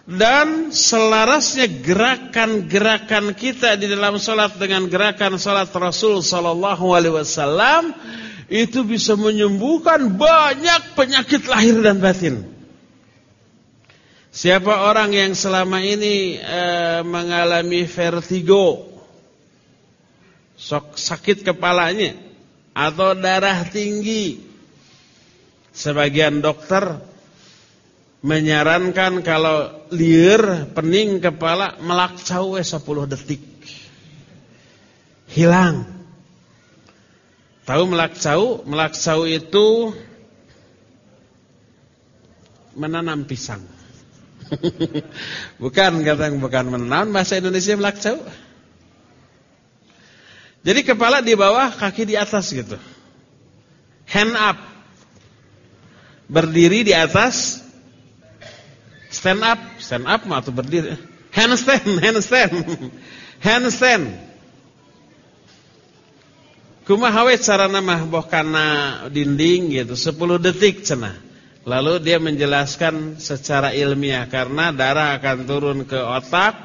dan selarasnya gerakan-gerakan kita di dalam salat dengan gerakan salat Rasul sallallahu alaihi wasallam itu bisa menyembuhkan banyak penyakit lahir dan batin. Siapa orang yang selama ini e, mengalami vertigo, sok sakit kepalanya atau darah tinggi, sebagian dokter menyarankan kalau liur pening kepala melakcau 10 detik. Hilang. Tahu melakcau? Melakcau itu menanam pisang. bukan kata bukan menanam bahasa Indonesia melakcau. Jadi kepala di bawah, kaki di atas gitu. Hand up. Berdiri di atas Stand up, stand up atau berdiri. Handstand, handstand. Handstand. Kumaha we carana mah boh kana dinding gitu 10 detik cenah. Lalu dia menjelaskan secara ilmiah karena darah akan turun ke otak,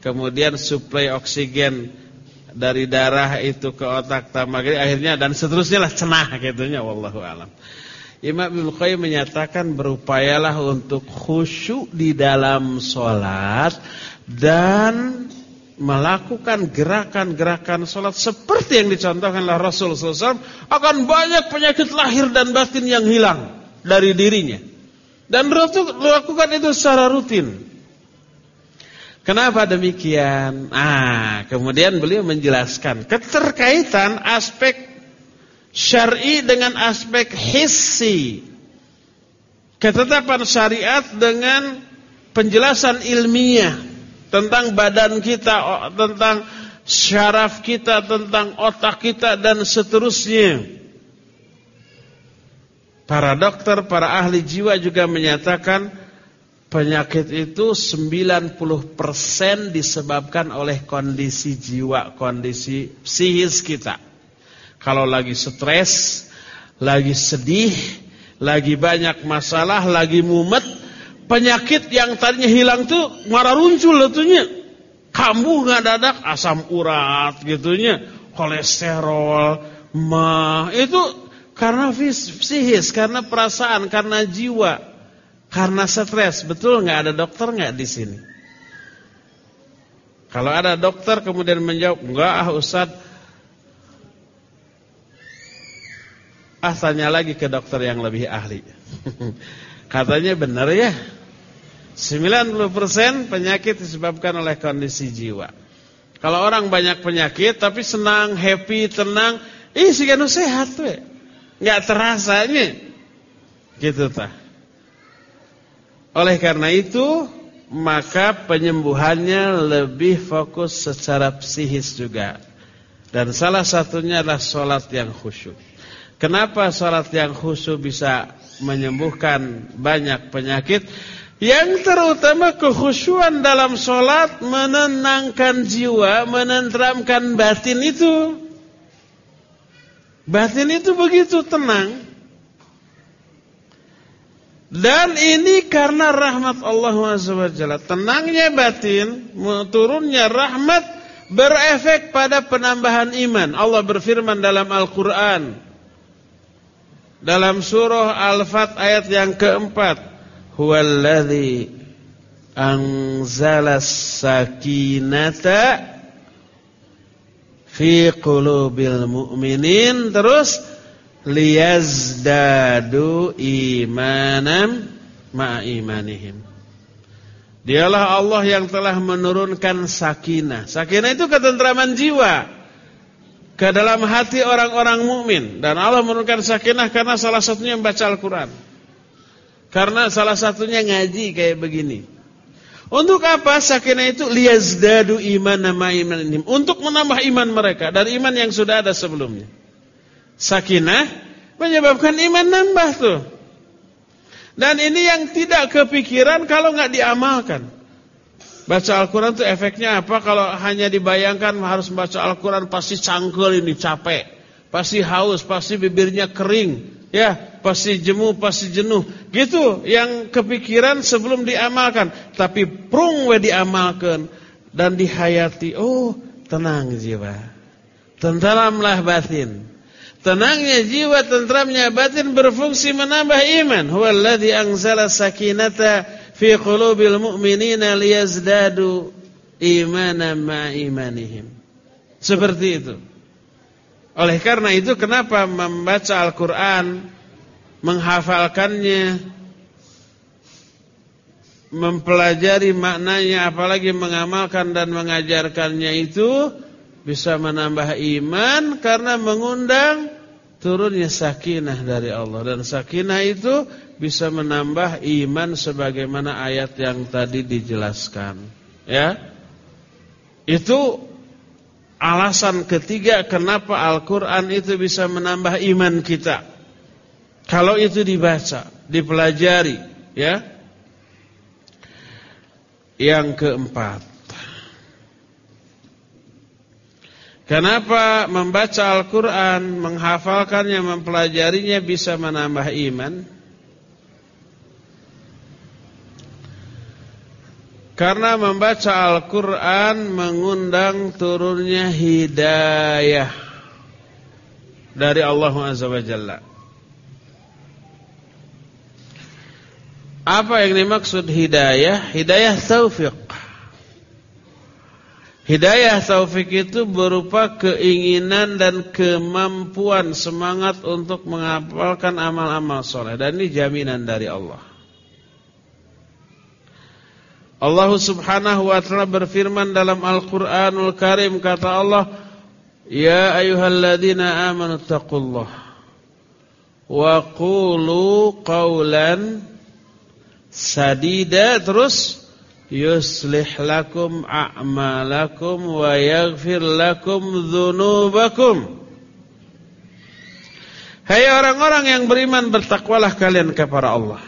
kemudian suplai oksigen dari darah itu ke otak tambah akhirnya dan seterusnya lah cenah gitunya wallahu alam. Imam Ibnu Qayyim menyatakan berupayalah untuk khusyuk di dalam sholat dan melakukan gerakan-gerakan sholat seperti yang dicontohkan oleh Rasul SAW akan banyak penyakit lahir dan batin yang hilang dari dirinya dan lakukan itu secara rutin. Kenapa demikian? Ah, kemudian beliau menjelaskan keterkaitan aspek syar'i dengan aspek hissi. Ketetapan syariat dengan penjelasan ilmiah tentang badan kita, tentang syaraf kita, tentang otak kita dan seterusnya. Para dokter, para ahli jiwa juga menyatakan penyakit itu 90% disebabkan oleh kondisi jiwa, kondisi psikis kita. Kalau lagi stres, lagi sedih, lagi banyak masalah, lagi mumet, penyakit yang tadinya hilang tuh marah muncul letunya. Kambuh nggak dadak asam urat gitunya, kolesterol, mah itu karena psikis, karena perasaan, karena jiwa, karena stres. Betul nggak ada dokter nggak di sini? Kalau ada dokter kemudian menjawab, enggak ah Ustadz Ah tanya lagi ke dokter yang lebih ahli. Katanya benar ya. 90% penyakit disebabkan oleh kondisi jiwa. Kalau orang banyak penyakit tapi senang, happy, tenang, ih kan sehat we. Enggak terasanya. Gitu tah. Oleh karena itu, maka penyembuhannya lebih fokus secara psikis juga. Dan salah satunya adalah sholat yang khusyuk. Kenapa salat yang khusyuk bisa menyembuhkan banyak penyakit? Yang terutama kekhusyuan dalam salat menenangkan jiwa, menenteramkan batin itu. Batin itu begitu tenang. Dan ini karena rahmat Allah SWT. Tenangnya batin, turunnya rahmat berefek pada penambahan iman. Allah berfirman dalam Al-Quran dalam surah Al-Fat ayat yang keempat huwallazi anzala sakinata fi qulubil mu'minin terus liyazdadu imanan ma'a imanihim. Dialah Allah yang telah menurunkan sakinah. Sakinah itu ketentraman jiwa ke dalam hati orang-orang mukmin dan Allah menurunkan sakinah karena salah satunya membaca Al-Qur'an. Karena salah satunya ngaji kayak begini. Untuk apa sakinah itu liyazdadu iman nama iman ini untuk menambah iman mereka dari iman yang sudah ada sebelumnya. Sakinah menyebabkan iman nambah tuh. Dan ini yang tidak kepikiran kalau nggak diamalkan. Baca Al-Quran itu efeknya apa? Kalau hanya dibayangkan harus baca Al-Quran pasti cangkel ini capek, pasti haus, pasti bibirnya kering, ya pasti jemu, pasti jenuh. Gitu yang kepikiran sebelum diamalkan. Tapi prung we diamalkan dan dihayati. Oh tenang jiwa. Tentramlah batin. Tenangnya jiwa, tentramnya batin berfungsi menambah iman. Huwallazi anzala sakinata fi qulubil mu'minina liyazdadu imanan ma imanihim. Seperti itu. Oleh karena itu kenapa membaca Al-Quran, menghafalkannya, mempelajari maknanya, apalagi mengamalkan dan mengajarkannya itu bisa menambah iman karena mengundang turunnya sakinah dari Allah. Dan sakinah itu bisa menambah iman sebagaimana ayat yang tadi dijelaskan. Ya. Itu alasan ketiga kenapa Al-Quran itu bisa menambah iman kita. Kalau itu dibaca, dipelajari, ya. Yang keempat. Kenapa membaca Al-Quran, menghafalkannya, mempelajarinya bisa menambah iman? Karena membaca Al-Quran mengundang turunnya hidayah dari Allah Azza wa Jalla. Apa yang dimaksud hidayah? Hidayah taufik. Hidayah taufik itu berupa keinginan dan kemampuan semangat untuk menghafalkan amal-amal soleh. Dan ini jaminan dari Allah. Allah Subhanahu wa taala berfirman dalam Al-Qur'anul Karim kata Allah, "Ya ayyuhalladzina amanu taqullah wa qulu qawlan sadida." Terus yuslih lakum a'malakum wa yaghfir lakum dzunubakum. Hai orang-orang yang beriman bertakwalah kalian kepada Allah.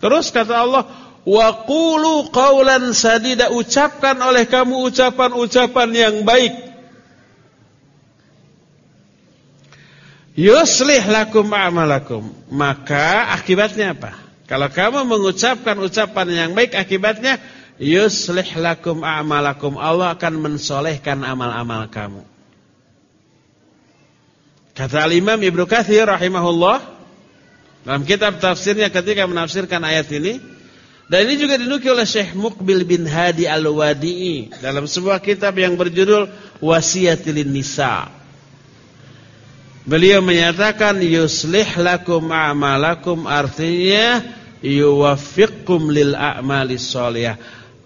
Terus kata Allah, Wa qulu qawlan sadida ucapkan oleh kamu ucapan-ucapan yang baik. Yuslih lakum a'malakum. Maka akibatnya apa? Kalau kamu mengucapkan ucapan yang baik akibatnya yuslih lakum a'malakum. Allah akan mensolehkan amal-amal kamu. Kata Al-Imam Ibnu Katsir rahimahullah dalam kitab tafsirnya ketika menafsirkan ayat ini, dan ini juga dinukil oleh Syekh Mukbil bin Hadi Al-Wadi'i dalam sebuah kitab yang berjudul Wasiyatil Nisa. Beliau menyatakan yuslih lakum a'malakum artinya yuwaffiqkum lil a'mali sholihah.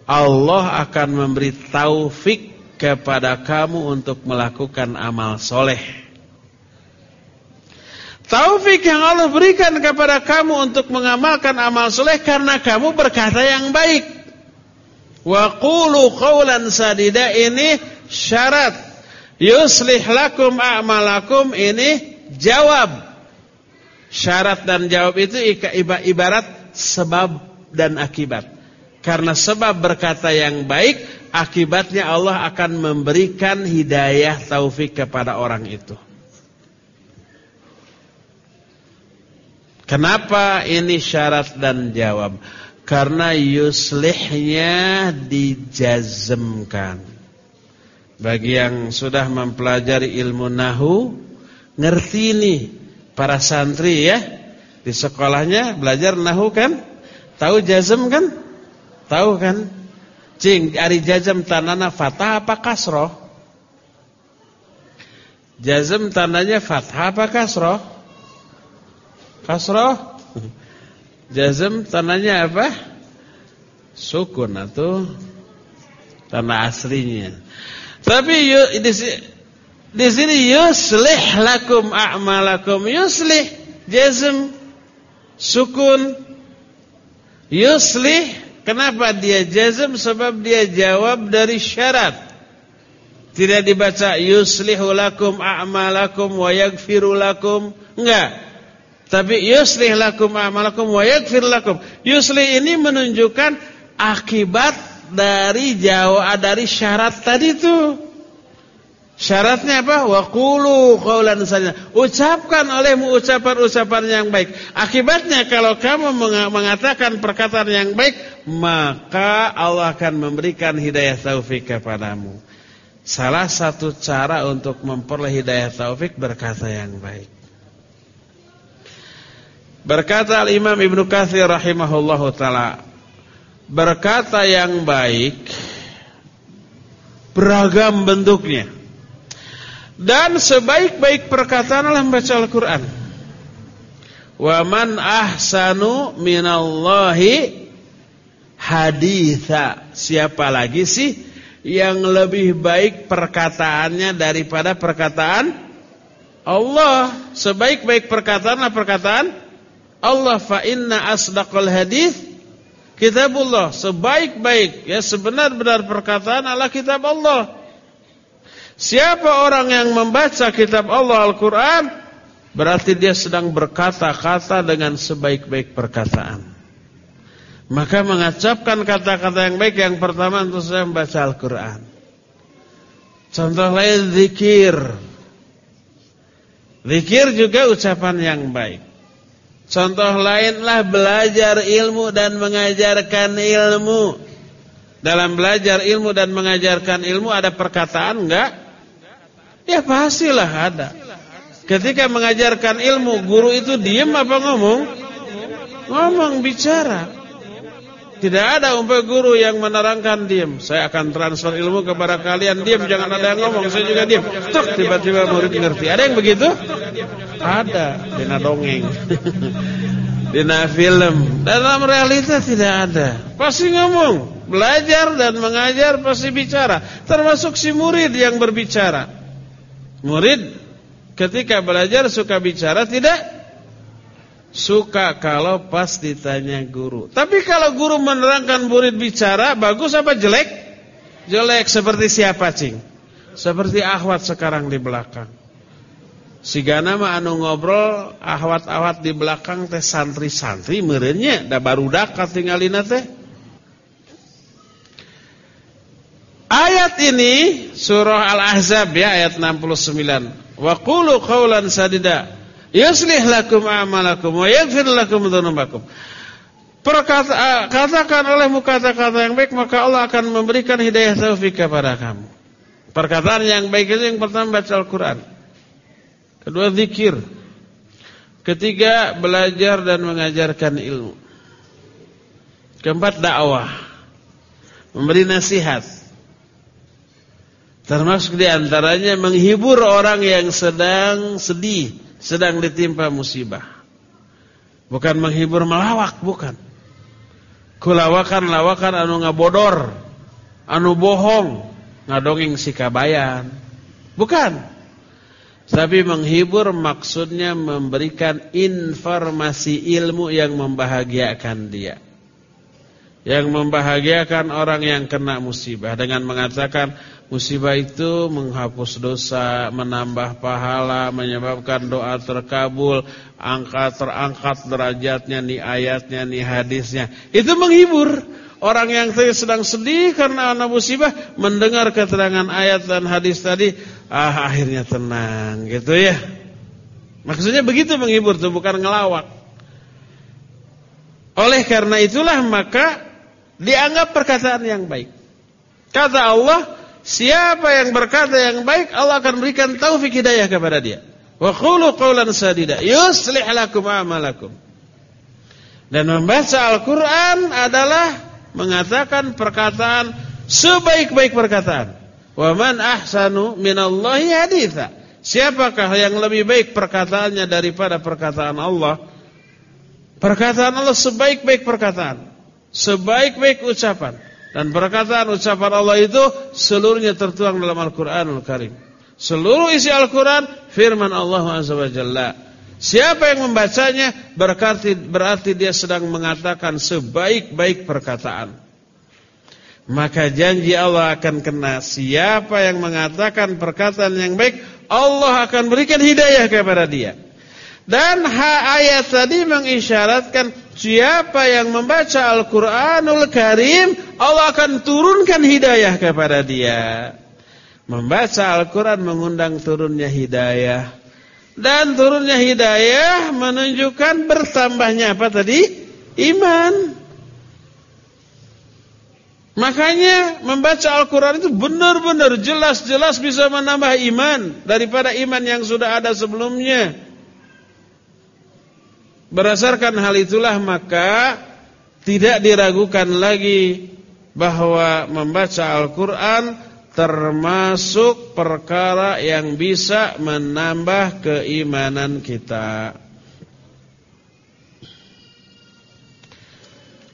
Allah akan memberi taufik kepada kamu untuk melakukan amal soleh. Taufik yang Allah berikan kepada kamu untuk mengamalkan amal soleh karena kamu berkata yang baik. Wa qulu qawlan sadida ini syarat. Yuslih lakum a'malakum ini jawab. Syarat dan jawab itu ibarat sebab dan akibat. Karena sebab berkata yang baik, akibatnya Allah akan memberikan hidayah taufik kepada orang itu. Kenapa ini syarat dan jawab? Karena yuslihnya dijazmkan. Bagi yang sudah mempelajari ilmu nahu, ngerti nih para santri ya. Di sekolahnya belajar nahu kan? Tahu jazm kan? Tahu kan? Cing, ari jazm tanana fatah apa kasroh? Jazm tandanya fathah apa kasroh? Kasroh. Jazm tandanya apa? Sukun atau tanda aslinya. Tapi di, sini yuslih lakum a'malakum yuslih jazm sukun yuslih kenapa dia jazm sebab dia jawab dari syarat tidak dibaca yuslihu lakum a'malakum wa yaghfiru. Enggak. Tapi yuslih lakum a'malakum wa yaghfir lakum. Yuslih ini menunjukkan akibat dari jawab dari syarat tadi itu. Syaratnya apa? Wa qulu qaulan sadida. Ucapkan olehmu ucapan-ucapan yang baik. Akibatnya kalau kamu mengatakan perkataan yang baik, maka Allah akan memberikan hidayah taufik kepadamu. Salah satu cara untuk memperoleh hidayah taufik berkata yang baik. Berkata Al-Imam Ibnu Katsir rahimahullahu taala, berkata yang baik beragam bentuknya. Dan sebaik-baik perkataan adalah membaca Al-Qur'an. Wa man ahsanu minallahi haditha. Siapa lagi sih yang lebih baik perkataannya daripada perkataan Allah. Sebaik-baik perkataan adalah perkataan Allah fa inna asdaqal hadis kitabullah. Sebaik-baik ya sebenar-benar perkataan adalah kitab Allah. Siapa orang yang membaca kitab Allah Al-Qur'an berarti dia sedang berkata-kata dengan sebaik-baik perkataan. Maka mengucapkan kata-kata yang baik yang pertama untuk saya membaca Al-Quran. Contoh lain zikir. Zikir juga ucapan yang baik. Contoh lainlah belajar ilmu dan mengajarkan ilmu. Dalam belajar ilmu dan mengajarkan ilmu ada perkataan enggak? Ya pastilah ada. Ketika mengajarkan ilmu, guru itu diam apa ngomong? Ngomong, bicara. Tidak ada umpah guru yang menerangkan diam. Saya akan transfer ilmu kepada kalian diam, jangan ada yang ngomong. Saya juga diam. Tuk tiba-tiba murid ngerti. Ada yang begitu? Ada. Dina dongeng. Dina film. Dalam realita tidak ada. Pasti ngomong. Belajar dan mengajar pasti bicara. Termasuk si murid yang berbicara. Murid ketika belajar suka bicara tidak? Suka kalau pas ditanya guru. Tapi kalau guru menerangkan murid bicara, bagus apa jelek? Jelek seperti siapa, Cing? Seperti ahwat sekarang di belakang. Si Gana mah anu ngobrol ahwat-ahwat di belakang teh santri-santri merenya da barudak katingalina teh. Ayat ini surah Al-Ahzab ya ayat 69. Wa qulu qawlan sadida Yuslih lakum a'malakum wa yaghfir lakum dzunubakum. Perkata, katakan olehmu kata-kata yang baik maka Allah akan memberikan hidayah taufik kepada kamu. Perkataan yang baik itu yang pertama baca Al-Qur'an. Kedua zikir. Ketiga belajar dan mengajarkan ilmu. Keempat dakwah. Memberi nasihat. Termasuk di antaranya menghibur orang yang sedang sedih sedang ditimpa musibah. Bukan menghibur melawak, bukan. Kulawakan-lawakan anu ngabodor, anu bohong, ngadongeng si kabayan. Bukan. Tapi menghibur maksudnya memberikan informasi ilmu yang membahagiakan dia. Yang membahagiakan orang yang kena musibah dengan mengatakan Musibah itu menghapus dosa, menambah pahala, menyebabkan doa terkabul, angkat terangkat derajatnya, nih ayatnya, nih hadisnya. Itu menghibur. Orang yang sedang sedih karena anak musibah mendengar keterangan ayat dan hadis tadi, ah akhirnya tenang gitu ya. Maksudnya begitu menghibur itu bukan ngelawak. Oleh karena itulah maka dianggap perkataan yang baik. Kata Allah, Siapa yang berkata yang baik, Allah akan berikan taufik hidayah kepada dia. Wa qulu qawlan sadida yuslih lakum a'malakum. Dan membaca Al-Qur'an adalah mengatakan perkataan sebaik-baik perkataan. Wa man ahsanu minallahi haditha. Siapakah yang lebih baik perkataannya daripada perkataan Allah? Perkataan Allah sebaik-baik perkataan, sebaik-baik ucapan. Dan perkataan ucapan Allah itu seluruhnya tertuang dalam Al-Qur'anul Karim. Seluruh isi Al-Qur'an firman Allah Jalla. Siapa yang membacanya berarti berarti dia sedang mengatakan sebaik-baik perkataan. Maka janji Allah akan kena siapa yang mengatakan perkataan yang baik, Allah akan berikan hidayah kepada dia. Dan ayat tadi mengisyaratkan siapa yang membaca Al-Quranul Karim, Allah akan turunkan hidayah kepada dia. Membaca Al-Quran mengundang turunnya hidayah. Dan turunnya hidayah menunjukkan bertambahnya apa tadi? Iman. Makanya membaca Al-Quran itu benar-benar jelas-jelas bisa menambah iman daripada iman yang sudah ada sebelumnya. Berdasarkan hal itulah maka tidak diragukan lagi bahwa membaca Al-Quran termasuk perkara yang bisa menambah keimanan kita.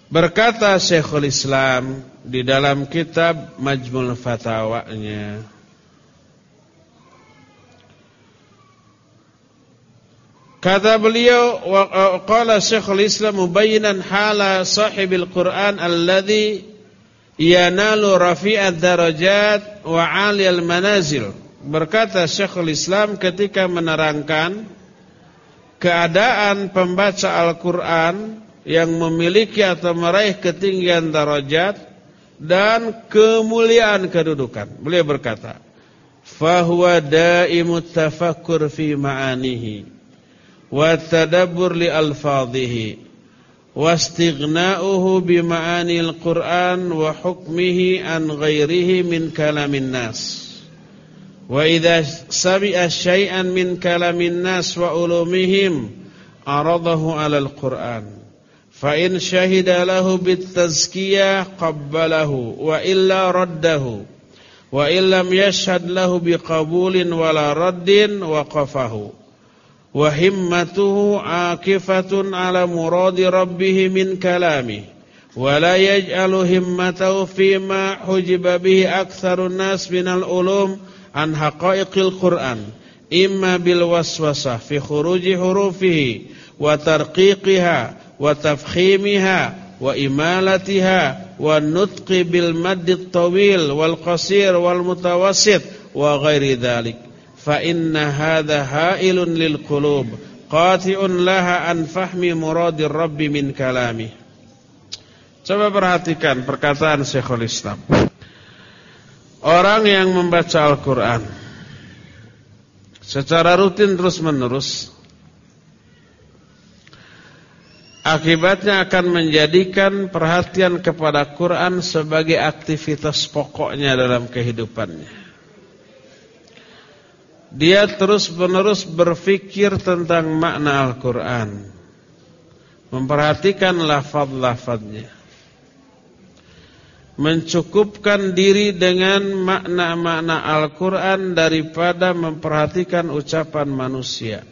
Berkata Syekhul Islam di dalam kitab Majmul Fatawanya Kata beliau wa qala Syekhul Islam mubayyinan hala sahibil Quran alladhi yanalu rafi'ad darajat wa 'aliyal manazil. Berkata Syekhul Islam ketika menerangkan keadaan pembaca Al-Qur'an yang memiliki atau meraih ketinggian darajat dan kemuliaan kedudukan. Beliau berkata, "Fahuwa daimut tafakkur fi ma'anihi." والتدبر لألفاظه واستغناؤه بمعاني القرآن وحكمه عن غيره من كلام الناس. وإذا سمع شيئا من كلام الناس وعلومهم عرضه على القرآن فإن شهد له بالتزكية قبله وإلا رده وإن لم يشهد له بقبول ولا رد وقفه. Wa himmatuhu akifatun ala muradi rabbih min kalami wa la yaj'alu himmatahu fima hujiba bihi aktsarun nas minal ulum an haqa'iqil Qur'an imma bil waswasah fi khuruji hurufihi wa tarqiqiha wa tafkhimiha wa imalatiha wa fa inna hadha hailun lil qulub qati'un laha an fahmi muradir rabbi min kalami. Coba perhatikan perkataan Syekhul Islam. Orang yang membaca Al-Quran Secara rutin terus menerus Akibatnya akan menjadikan perhatian kepada Quran sebagai aktivitas pokoknya dalam kehidupannya dia terus-menerus berfikir tentang makna Al-Quran. Memperhatikan lafad-lafadnya Mencukupkan diri dengan makna-makna Al-Quran Daripada memperhatikan ucapan manusia.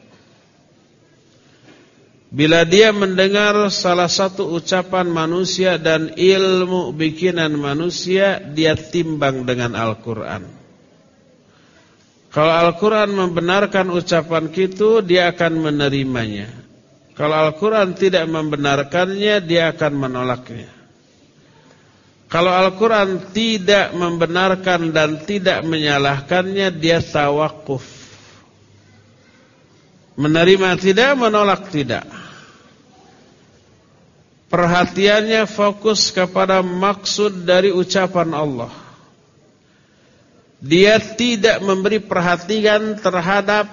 Bila dia mendengar salah satu ucapan manusia dan ilmu bikinan manusia Dia timbang dengan Al-Quran kalau Al-Quran membenarkan ucapan itu, dia akan menerimanya. Kalau Al-Quran tidak membenarkannya, dia akan menolaknya. Kalau Al-Quran tidak membenarkan dan tidak menyalahkannya, dia tawakuf. Menerima tidak, menolak tidak. Perhatiannya fokus kepada maksud dari ucapan Allah. Dia tidak memberi perhatian terhadap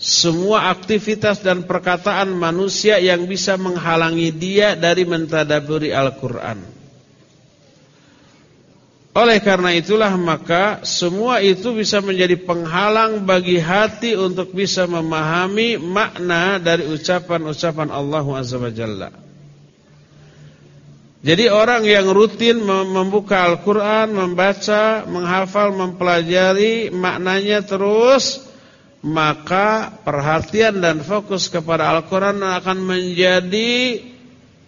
semua aktivitas dan perkataan manusia yang bisa menghalangi dia dari mentadaburi Al-Quran. Oleh karena itulah maka semua itu bisa menjadi penghalang bagi hati untuk bisa memahami makna dari ucapan-ucapan Allah Azza. Jadi orang yang rutin membuka Al-Quran, membaca, menghafal, mempelajari maknanya terus maka perhatian dan fokus kepada Al-Quran akan menjadi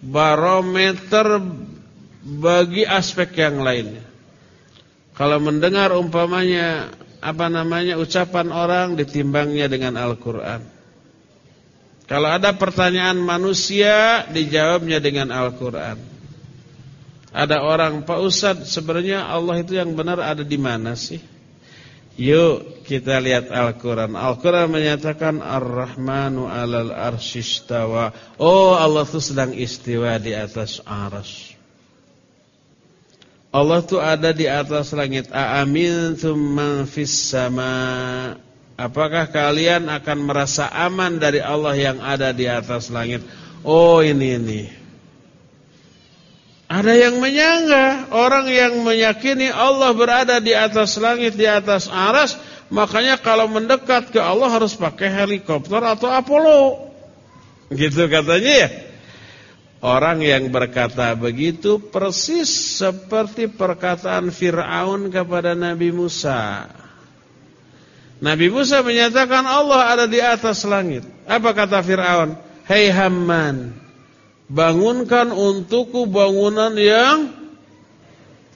barometer bagi aspek yang lainnya. Kalau mendengar umpamanya apa namanya ucapan orang ditimbangnya dengan Al-Quran. Kalau ada pertanyaan manusia dijawabnya dengan Al-Quran. Ada orang Pak Ustadz sebenarnya Allah itu yang benar ada di mana sih? Yuk kita lihat Al-Quran. Al-Quran menyatakan Ar-Rahmanu alal arsyistawa Oh Allah itu sedang istiwa di atas aras. Allah itu ada di atas langit. Amin man fis sama Apakah kalian akan merasa aman dari Allah yang ada di atas langit? Oh ini ini ada yang menyangka, orang yang meyakini Allah berada di atas langit, di atas aras, makanya kalau mendekat ke Allah harus pakai helikopter atau Apollo. Gitu katanya ya. Orang yang berkata begitu persis seperti perkataan Fir'aun kepada Nabi Musa. Nabi Musa menyatakan Allah ada di atas langit. Apa kata Fir'aun? Hei Haman, Bangunkan untukku bangunan yang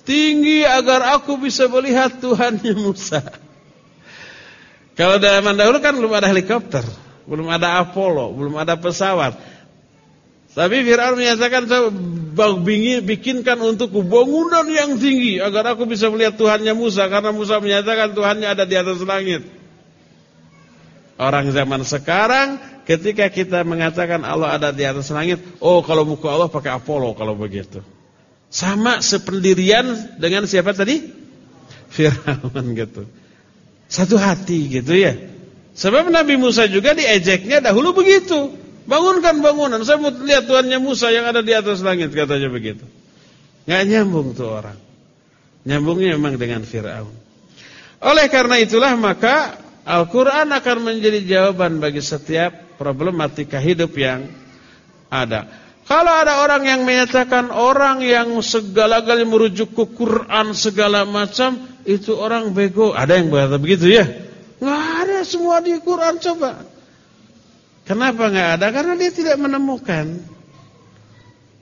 tinggi agar aku bisa melihat Tuhannya Musa. Kalau zaman dahulu kan belum ada helikopter, belum ada Apollo, belum ada pesawat. Tapi Fir'aun menyatakan bikinkan untukku bangunan yang tinggi agar aku bisa melihat Tuhannya Musa karena Musa menyatakan Tuhannya ada di atas langit. Orang zaman sekarang ketika kita mengatakan Allah ada di atas langit, oh kalau muka Allah pakai Apollo kalau begitu. Sama sependirian dengan siapa tadi? Firaun gitu. Satu hati gitu ya. Sebab Nabi Musa juga diejeknya dahulu begitu. Bangunkan bangunan, saya mau lihat Tuhannya Musa yang ada di atas langit katanya begitu. Nggak nyambung tuh orang. Nyambungnya memang dengan Firaun. Oleh karena itulah maka Al-Quran akan menjadi jawaban bagi setiap problematika hidup yang ada. Kalau ada orang yang menyatakan orang yang segala-galanya merujuk ke Quran segala macam, itu orang bego. Ada yang berkata begitu ya? Nggak ada semua di Quran coba. Kenapa nggak ada? Karena dia tidak menemukan.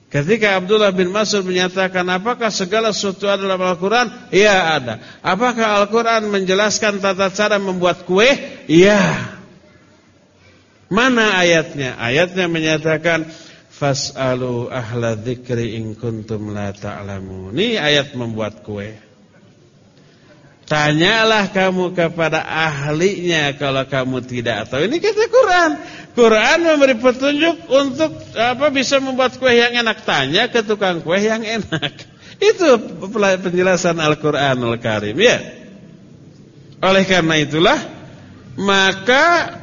Ketika Abdullah bin Mas'ud menyatakan apakah segala sesuatu ada dalam Al-Quran? Iya ada. Apakah Al-Quran menjelaskan tata cara membuat kue? Iya. Mana ayatnya? Ayatnya menyatakan Fas'alu ahla dzikri in kuntum la ta'lamun. Ini ayat membuat kue. Tanyalah kamu kepada ahlinya kalau kamu tidak tahu. Ini kata Quran. Quran memberi petunjuk untuk apa bisa membuat kue yang enak. Tanya ke tukang kue yang enak. Itu penjelasan Al-Quranul Karim ya. Oleh karena itulah maka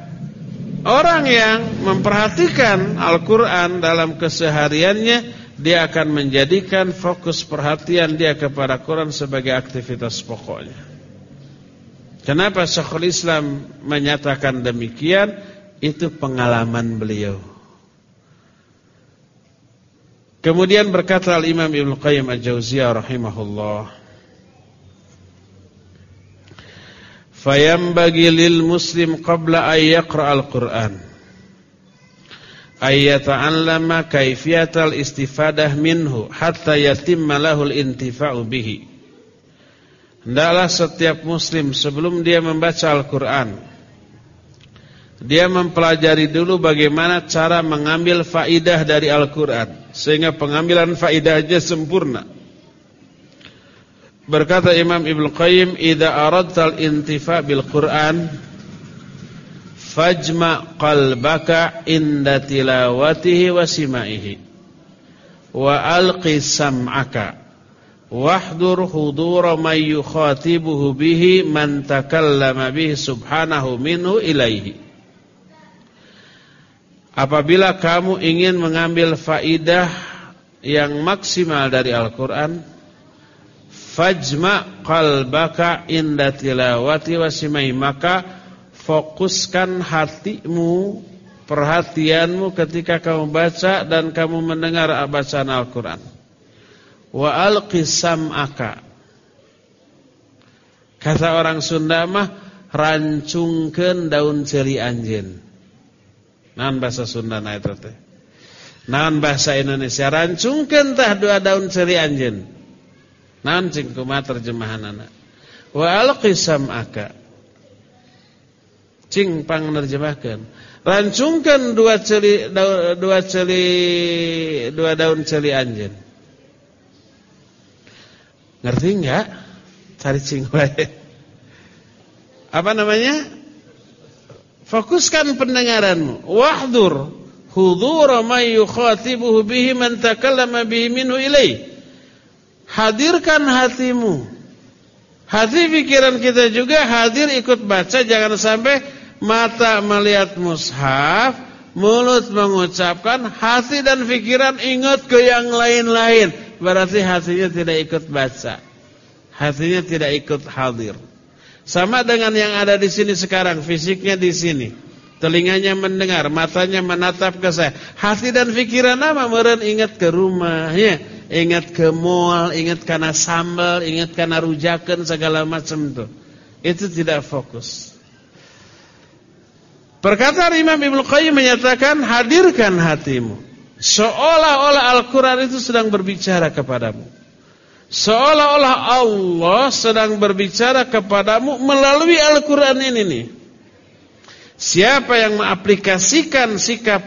orang yang memperhatikan Al-Quran dalam kesehariannya dia akan menjadikan fokus perhatian dia kepada Quran sebagai aktivitas pokoknya. Kenapa Syekhul Islam menyatakan demikian? Itu pengalaman beliau. Kemudian berkata Al-Imam Ibnu Qayyim Al-Jauziyah rahimahullah, "Fayambagi lil muslim qabla an yaqra al-Qur'an ay yata'allama kayfiyatal istifadah minhu hatta yatimma lahul intifa'u bihi." Hendaklah setiap muslim sebelum dia membaca Al-Quran Dia mempelajari dulu bagaimana cara mengambil faidah dari Al-Quran Sehingga pengambilan faidahnya sempurna. Berkata Imam Ibn Qayyim Ida aradtal intifa bil Quran Fajma qalbaka inda tilawatihi wa simaihi Wa alqi sam'aka wahdur hudur man yukhatibuhu bihi man takallama bihi subhanahu minhu ilaihi. Apabila kamu ingin mengambil faidah yang maksimal dari Al-Qur'an fajma qalbaka inda tilawati wasimai maka fokuskan hatimu perhatianmu ketika kamu baca dan kamu mendengar bacaan Al-Qur'an wa alqi sam'aka. Kata orang Sunda mah rancungkeun daun ceri anjeun. Naon bahasa Sunda na eta teh? Naon bahasa Indonesia rancungkeun tah dua daun ceri anjeun. Naon cing kumaha terjemahanana? Wa alqi sam'aka. Cing pang nerjemahkeun. Rancungkeun dua celi dua celi dua daun celi anjeun. Ngerti enggak? Cari cing wae. Apa namanya? Fokuskan pendengaranmu. Wahdur hudura ma yukhatibuhu bihi man takallama bihi minhu ilai. Hadirkan hatimu. Hati pikiran kita juga hadir ikut baca jangan sampai mata melihat mushaf, mulut mengucapkan, hati dan pikiran ingat ke yang lain-lain. Berarti hatinya tidak ikut baca. Hatinya tidak ikut hadir. Sama dengan yang ada di sini sekarang, fisiknya di sini. Telinganya mendengar, matanya menatap ke saya. Hati dan pikiran apa? Meren ingat ke rumah, ya. Ingat ke mall, ingat karena sambal, ingat karena rujakan segala macam itu. Itu tidak fokus. Perkataan Imam Ibnu Qayyim menyatakan hadirkan hatimu. Seolah-olah Al-Quran itu sedang berbicara kepadamu. Seolah-olah Allah sedang berbicara kepadamu melalui Al-Quran ini nih. Siapa yang mengaplikasikan sikap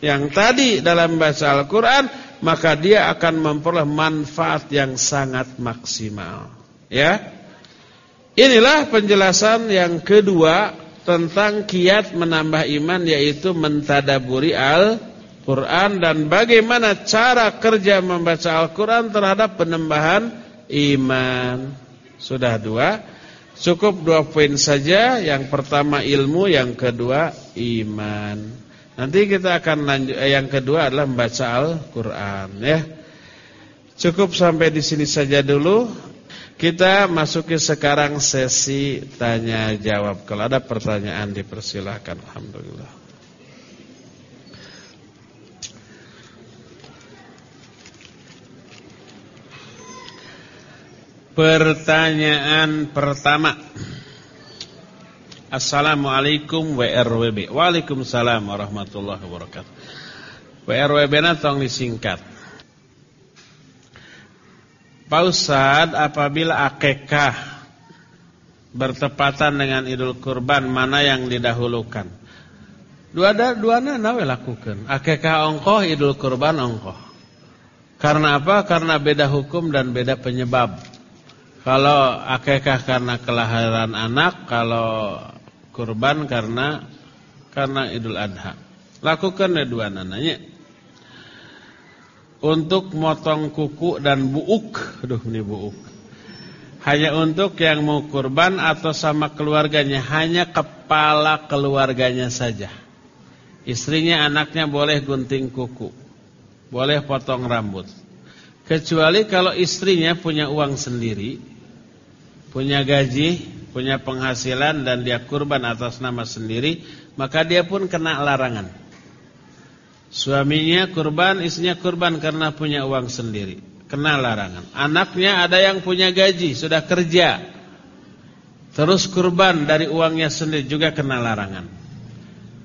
yang tadi dalam bahasa Al-Quran, maka dia akan memperoleh manfaat yang sangat maksimal. Ya, inilah penjelasan yang kedua tentang kiat menambah iman, yaitu mentadaburi Al-Quran. Quran dan bagaimana cara kerja membaca Al-Quran terhadap penambahan iman. Sudah dua. Cukup dua poin saja. Yang pertama ilmu, yang kedua iman. Nanti kita akan lanjut. Eh, yang kedua adalah membaca Al-Quran. Ya. Cukup sampai di sini saja dulu. Kita masuki sekarang sesi tanya jawab. Kalau ada pertanyaan dipersilahkan. Alhamdulillah. Pertanyaan pertama. Assalamualaikum WRWB Waalaikumsalam warahmatullahi wabarakatuh. WRWB na tong disingkat. Pak Ustad apabila akekah Bertepatan dengan idul kurban Mana yang didahulukan? Dua dua nawe lakukan. Akekah ongkoh idul kurban ongkoh. Karena apa? Karena beda hukum dan beda penyebab kalau akekah karena kelahiran anak, kalau kurban karena karena Idul Adha. Lakukan dua nananya. Untuk motong kuku dan buuk, aduh ini buuk. Hanya untuk yang mau kurban atau sama keluarganya, hanya kepala keluarganya saja. Istrinya, anaknya boleh gunting kuku, boleh potong rambut. Kecuali kalau istrinya punya uang sendiri, punya gaji, punya penghasilan dan dia kurban atas nama sendiri, maka dia pun kena larangan. Suaminya kurban, istrinya kurban karena punya uang sendiri, kena larangan. Anaknya ada yang punya gaji, sudah kerja, terus kurban dari uangnya sendiri juga kena larangan.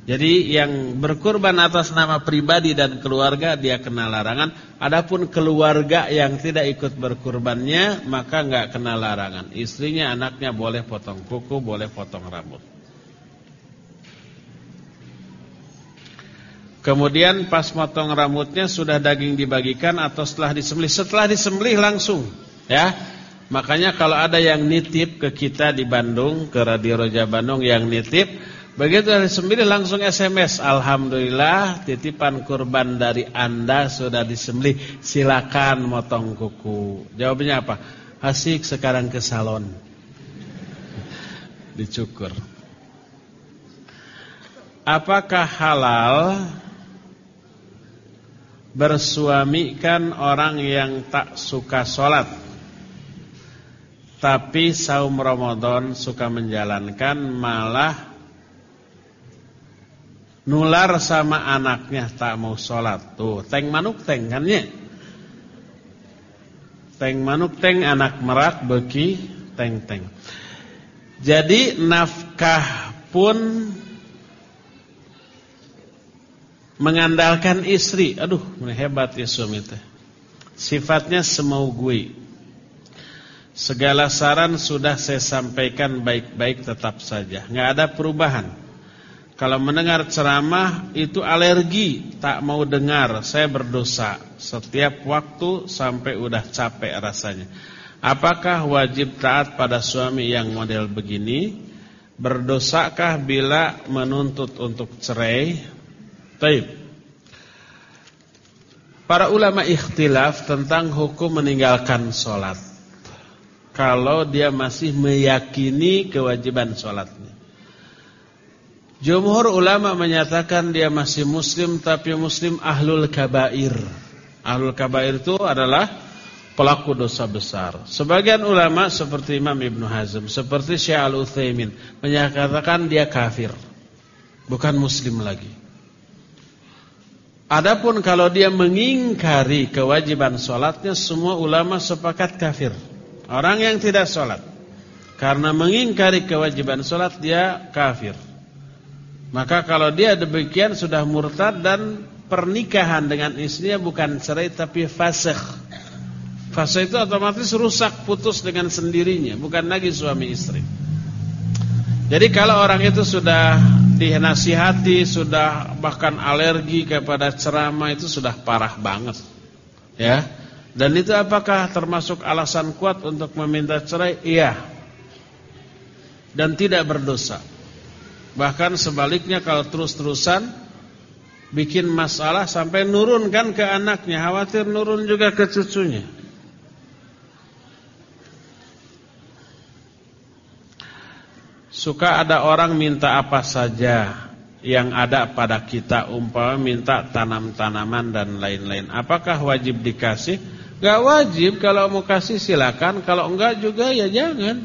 Jadi yang berkurban atas nama pribadi dan keluarga dia kena larangan. Adapun keluarga yang tidak ikut berkurbannya maka enggak kena larangan. Istrinya, anaknya boleh potong kuku, boleh potong rambut. Kemudian pas potong rambutnya sudah daging dibagikan atau setelah disembelih? Setelah disembelih langsung, ya. Makanya kalau ada yang nitip ke kita di Bandung, ke Radio Roja Bandung yang nitip Begitu hari sembilan langsung SMS Alhamdulillah titipan kurban dari anda sudah disembelih. Silakan motong kuku. Jawabnya apa? Asik sekarang ke salon. Dicukur. Apakah halal Bersuamikan orang yang tak suka sholat? Tapi saum Ramadan suka menjalankan Malah nular sama anaknya tak mau sholat tuh teng manuk teng kan ya teng manuk teng anak merak beki teng teng Jadi nafkah pun mengandalkan istri. Aduh, hebat ya suami teh. Sifatnya semau gue. Segala saran sudah saya sampaikan baik-baik tetap saja. Nggak ada perubahan. Kalau mendengar ceramah itu alergi, tak mau dengar, saya berdosa. Setiap waktu sampai udah capek rasanya. Apakah wajib taat pada suami yang model begini? Berdosakah bila menuntut untuk cerai? Taib. Para ulama ikhtilaf tentang hukum meninggalkan sholat. Kalau dia masih meyakini kewajiban sholatnya. Jumhur ulama menyatakan dia masih muslim tapi muslim ahlul kabair. Ahlul kabair itu adalah pelaku dosa besar. Sebagian ulama seperti Imam Ibn Hazm, seperti Syekh Al-Utsaimin menyatakan dia kafir. Bukan muslim lagi. Adapun kalau dia mengingkari kewajiban sholatnya, semua ulama sepakat kafir. Orang yang tidak sholat karena mengingkari kewajiban sholat dia kafir. Maka kalau dia demikian sudah murtad dan pernikahan dengan istrinya bukan cerai tapi fasih. Fasih itu otomatis rusak, putus dengan sendirinya, bukan lagi suami istri. Jadi kalau orang itu sudah dinasihati, sudah bahkan alergi kepada ceramah itu sudah parah banget. Ya. Dan itu apakah termasuk alasan kuat untuk meminta cerai? Iya. Dan tidak berdosa. Bahkan sebaliknya kalau terus-terusan bikin masalah sampai nurunkan ke anaknya, khawatir nurun juga ke cucunya. Suka ada orang minta apa saja yang ada pada kita umpama minta tanam-tanaman dan lain-lain. Apakah wajib dikasih? Gak wajib kalau mau kasih silakan, kalau enggak juga ya jangan.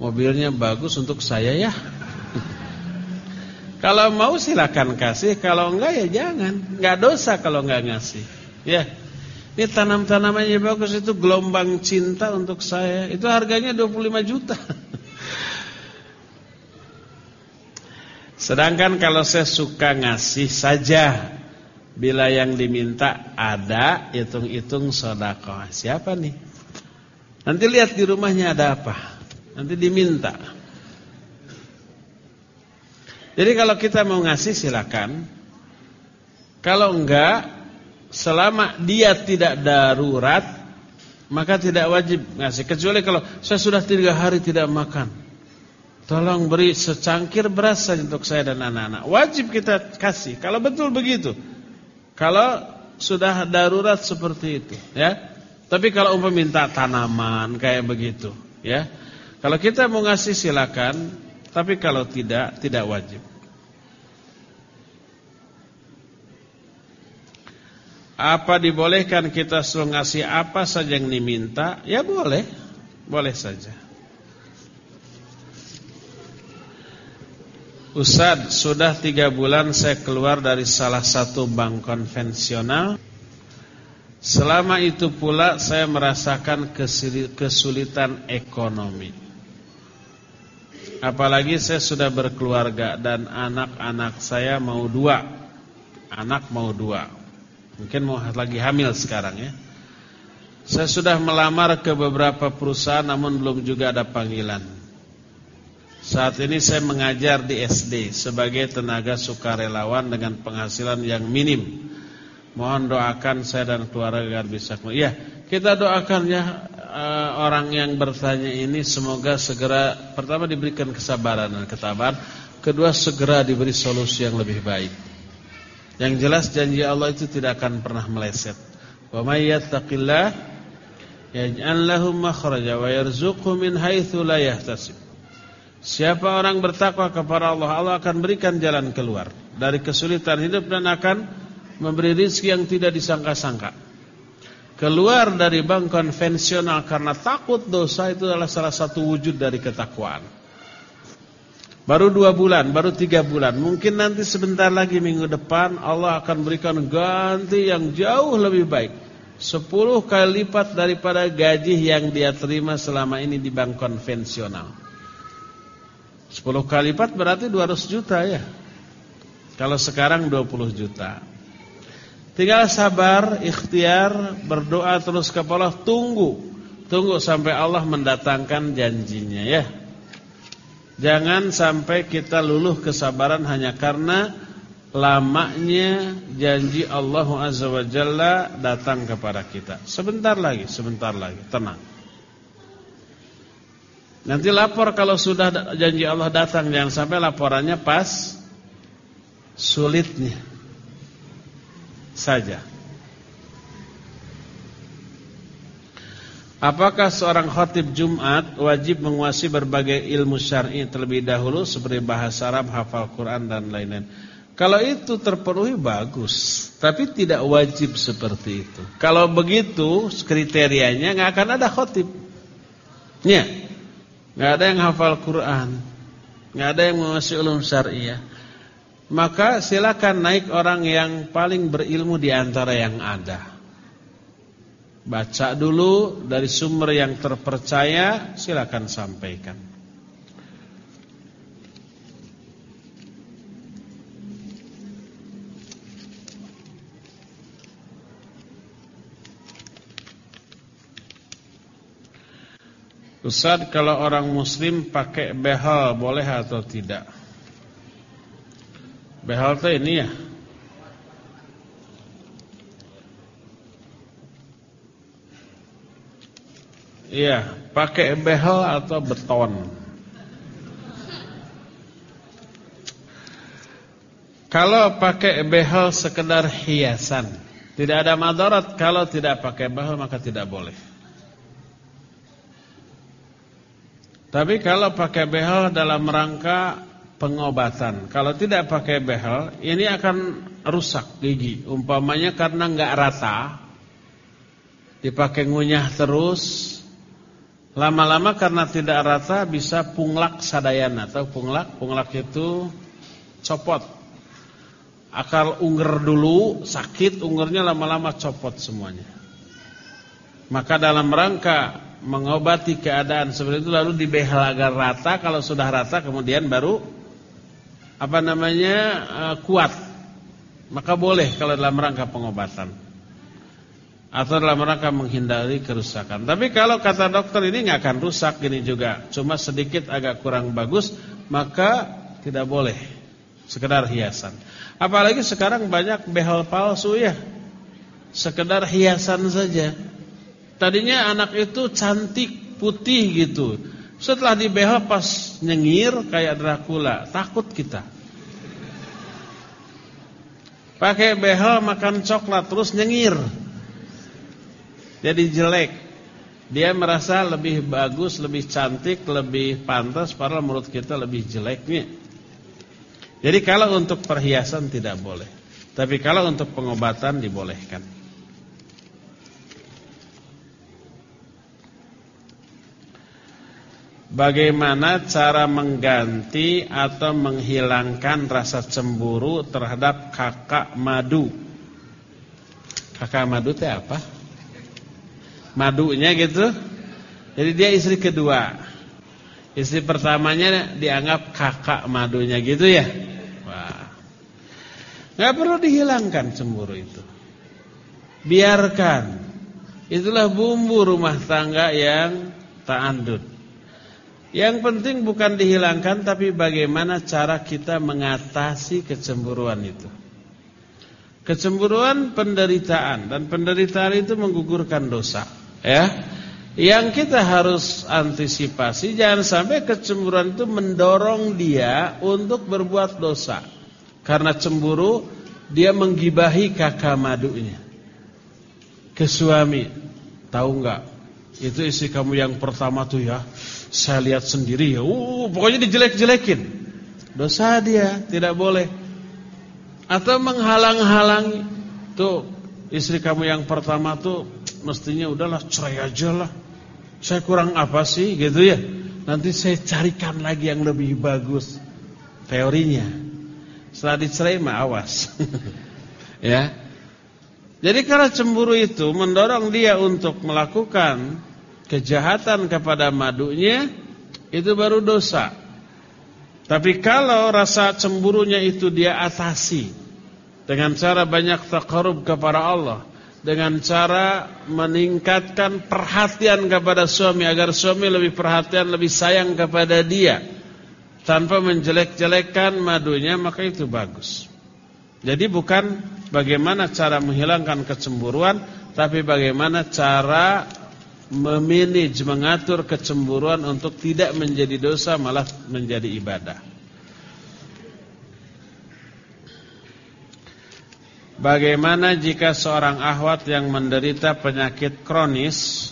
Mobilnya bagus untuk saya ya. Kalau mau silakan kasih, kalau enggak ya jangan. Enggak dosa kalau enggak ngasih. Ya. Ini tanam-tanamannya bagus itu gelombang cinta untuk saya. Itu harganya 25 juta. Sedangkan kalau saya suka ngasih saja bila yang diminta ada hitung-hitung sedekah. Siapa nih? Nanti lihat di rumahnya ada apa. Nanti diminta. Jadi kalau kita mau ngasih silakan. Kalau enggak, selama dia tidak darurat, maka tidak wajib ngasih. Kecuali kalau saya sudah tiga hari tidak makan. Tolong beri secangkir beras untuk saya dan anak-anak. Wajib kita kasih. Kalau betul begitu. Kalau sudah darurat seperti itu, ya. Tapi kalau umpam minta tanaman kayak begitu, ya. Kalau kita mau ngasih silakan, tapi kalau tidak, tidak wajib. Apa dibolehkan kita suruh ngasih apa saja yang diminta? Ya boleh, boleh saja. Ustaz, sudah tiga bulan saya keluar dari salah satu bank konvensional. Selama itu pula saya merasakan kesulitan ekonomi. Apalagi saya sudah berkeluarga dan anak-anak saya mau dua. Anak mau dua. Mungkin mau lagi hamil sekarang ya. Saya sudah melamar ke beberapa perusahaan namun belum juga ada panggilan. Saat ini saya mengajar di SD sebagai tenaga sukarelawan dengan penghasilan yang minim. Mohon doakan saya dan keluarga agar bisa. Ya, kita doakan ya uh, orang yang bertanya ini semoga segera pertama diberikan kesabaran dan ketabahan, kedua segera diberi solusi yang lebih baik. Yang jelas janji Allah itu tidak akan pernah meleset. Wa may yattaqillah yaj'al lahu makhraja wa yarzuqhu min haitsu la yahtasib. Siapa orang bertakwa kepada Allah, Allah akan berikan jalan keluar dari kesulitan hidup dan akan memberi rizki yang tidak disangka-sangka. Keluar dari bank konvensional karena takut dosa itu adalah salah satu wujud dari ketakwaan. Baru dua bulan, baru tiga bulan. Mungkin nanti sebentar lagi minggu depan Allah akan berikan ganti yang jauh lebih baik. Sepuluh kali lipat daripada gaji yang dia terima selama ini di bank konvensional. 10 kali lipat berarti 200 juta ya. Kalau sekarang 20 juta. Tinggal sabar, ikhtiar, berdoa terus ke Allah, tunggu. Tunggu sampai Allah mendatangkan janjinya ya. Jangan sampai kita luluh kesabaran hanya karena lamanya janji Allah Azza wa Jalla datang kepada kita. Sebentar lagi, sebentar lagi, tenang. Nanti lapor kalau sudah janji Allah datang, jangan sampai laporannya pas sulitnya saja. Apakah seorang khatib Jumat wajib menguasai berbagai ilmu syar'i terlebih dahulu seperti bahasa Arab, hafal Quran dan lain-lain? Kalau itu terpenuhi bagus, tapi tidak wajib seperti itu. Kalau begitu kriterianya nggak akan ada khatib. Ya. nggak ada yang hafal Quran, nggak ada yang menguasai ulum syariah maka silakan naik orang yang paling berilmu di antara yang ada. Baca dulu dari sumber yang terpercaya, silakan sampaikan. Ustaz, kalau orang muslim pakai behel boleh atau tidak? Behel teh ini ya. Iya, pakai behel atau beton. Kalau pakai behel sekedar hiasan, tidak ada madarat. Kalau tidak pakai behel maka tidak boleh. Tapi kalau pakai behel dalam rangka pengobatan. Kalau tidak pakai behel, ini akan rusak gigi. Umpamanya karena nggak rata, dipakai ngunyah terus, lama-lama karena tidak rata bisa punglak sadayana atau punglak. Punglak itu copot. Akal unger dulu sakit, ungernya lama-lama copot semuanya. Maka dalam rangka mengobati keadaan seperti itu lalu dibehel agar rata, kalau sudah rata kemudian baru apa namanya uh, kuat maka boleh kalau dalam rangka pengobatan atau dalam rangka menghindari kerusakan. Tapi kalau kata dokter ini nggak akan rusak ini juga, cuma sedikit agak kurang bagus, maka tidak boleh sekedar hiasan. Apalagi sekarang banyak behel palsu ya, sekedar hiasan saja. Tadinya anak itu cantik putih gitu, setelah dibehel pas nyengir kayak Dracula, takut kita. Pakai behel makan coklat terus nyengir. Jadi jelek. Dia merasa lebih bagus, lebih cantik, lebih pantas padahal menurut kita lebih jeleknya. Jadi kalau untuk perhiasan tidak boleh. Tapi kalau untuk pengobatan dibolehkan. Bagaimana cara mengganti atau menghilangkan rasa cemburu terhadap kakak madu? Kakak madu itu apa? Madunya gitu. Jadi dia istri kedua. Istri pertamanya dianggap kakak madunya gitu ya. Wah. Gak perlu dihilangkan cemburu itu. Biarkan. Itulah bumbu rumah tangga yang ta'andud. Yang penting bukan dihilangkan tapi bagaimana cara kita mengatasi kecemburuan itu. Kecemburuan penderitaan dan penderitaan itu menggugurkan dosa, ya. Yang kita harus antisipasi jangan sampai kecemburuan itu mendorong dia untuk berbuat dosa. Karena cemburu dia menggibahi kakak madunya ke suami. Tahu enggak? Itu istri kamu yang pertama tuh ya saya lihat sendiri ya, uh, pokoknya dijelek-jelekin. Dosa dia, tidak boleh. Atau menghalang-halangi. Tuh, istri kamu yang pertama tuh mestinya udahlah cerai aja lah. Saya kurang apa sih gitu ya. Nanti saya carikan lagi yang lebih bagus. Teorinya. Setelah dicerai mah awas. ya. Jadi karena cemburu itu mendorong dia untuk melakukan kejahatan kepada madunya itu baru dosa. Tapi kalau rasa cemburunya itu dia atasi dengan cara banyak takarub kepada Allah, dengan cara meningkatkan perhatian kepada suami agar suami lebih perhatian, lebih sayang kepada dia tanpa menjelek-jelekkan madunya, maka itu bagus. Jadi bukan bagaimana cara menghilangkan kecemburuan, tapi bagaimana cara memanage, mengatur kecemburuan untuk tidak menjadi dosa malah menjadi ibadah. Bagaimana jika seorang ahwat yang menderita penyakit kronis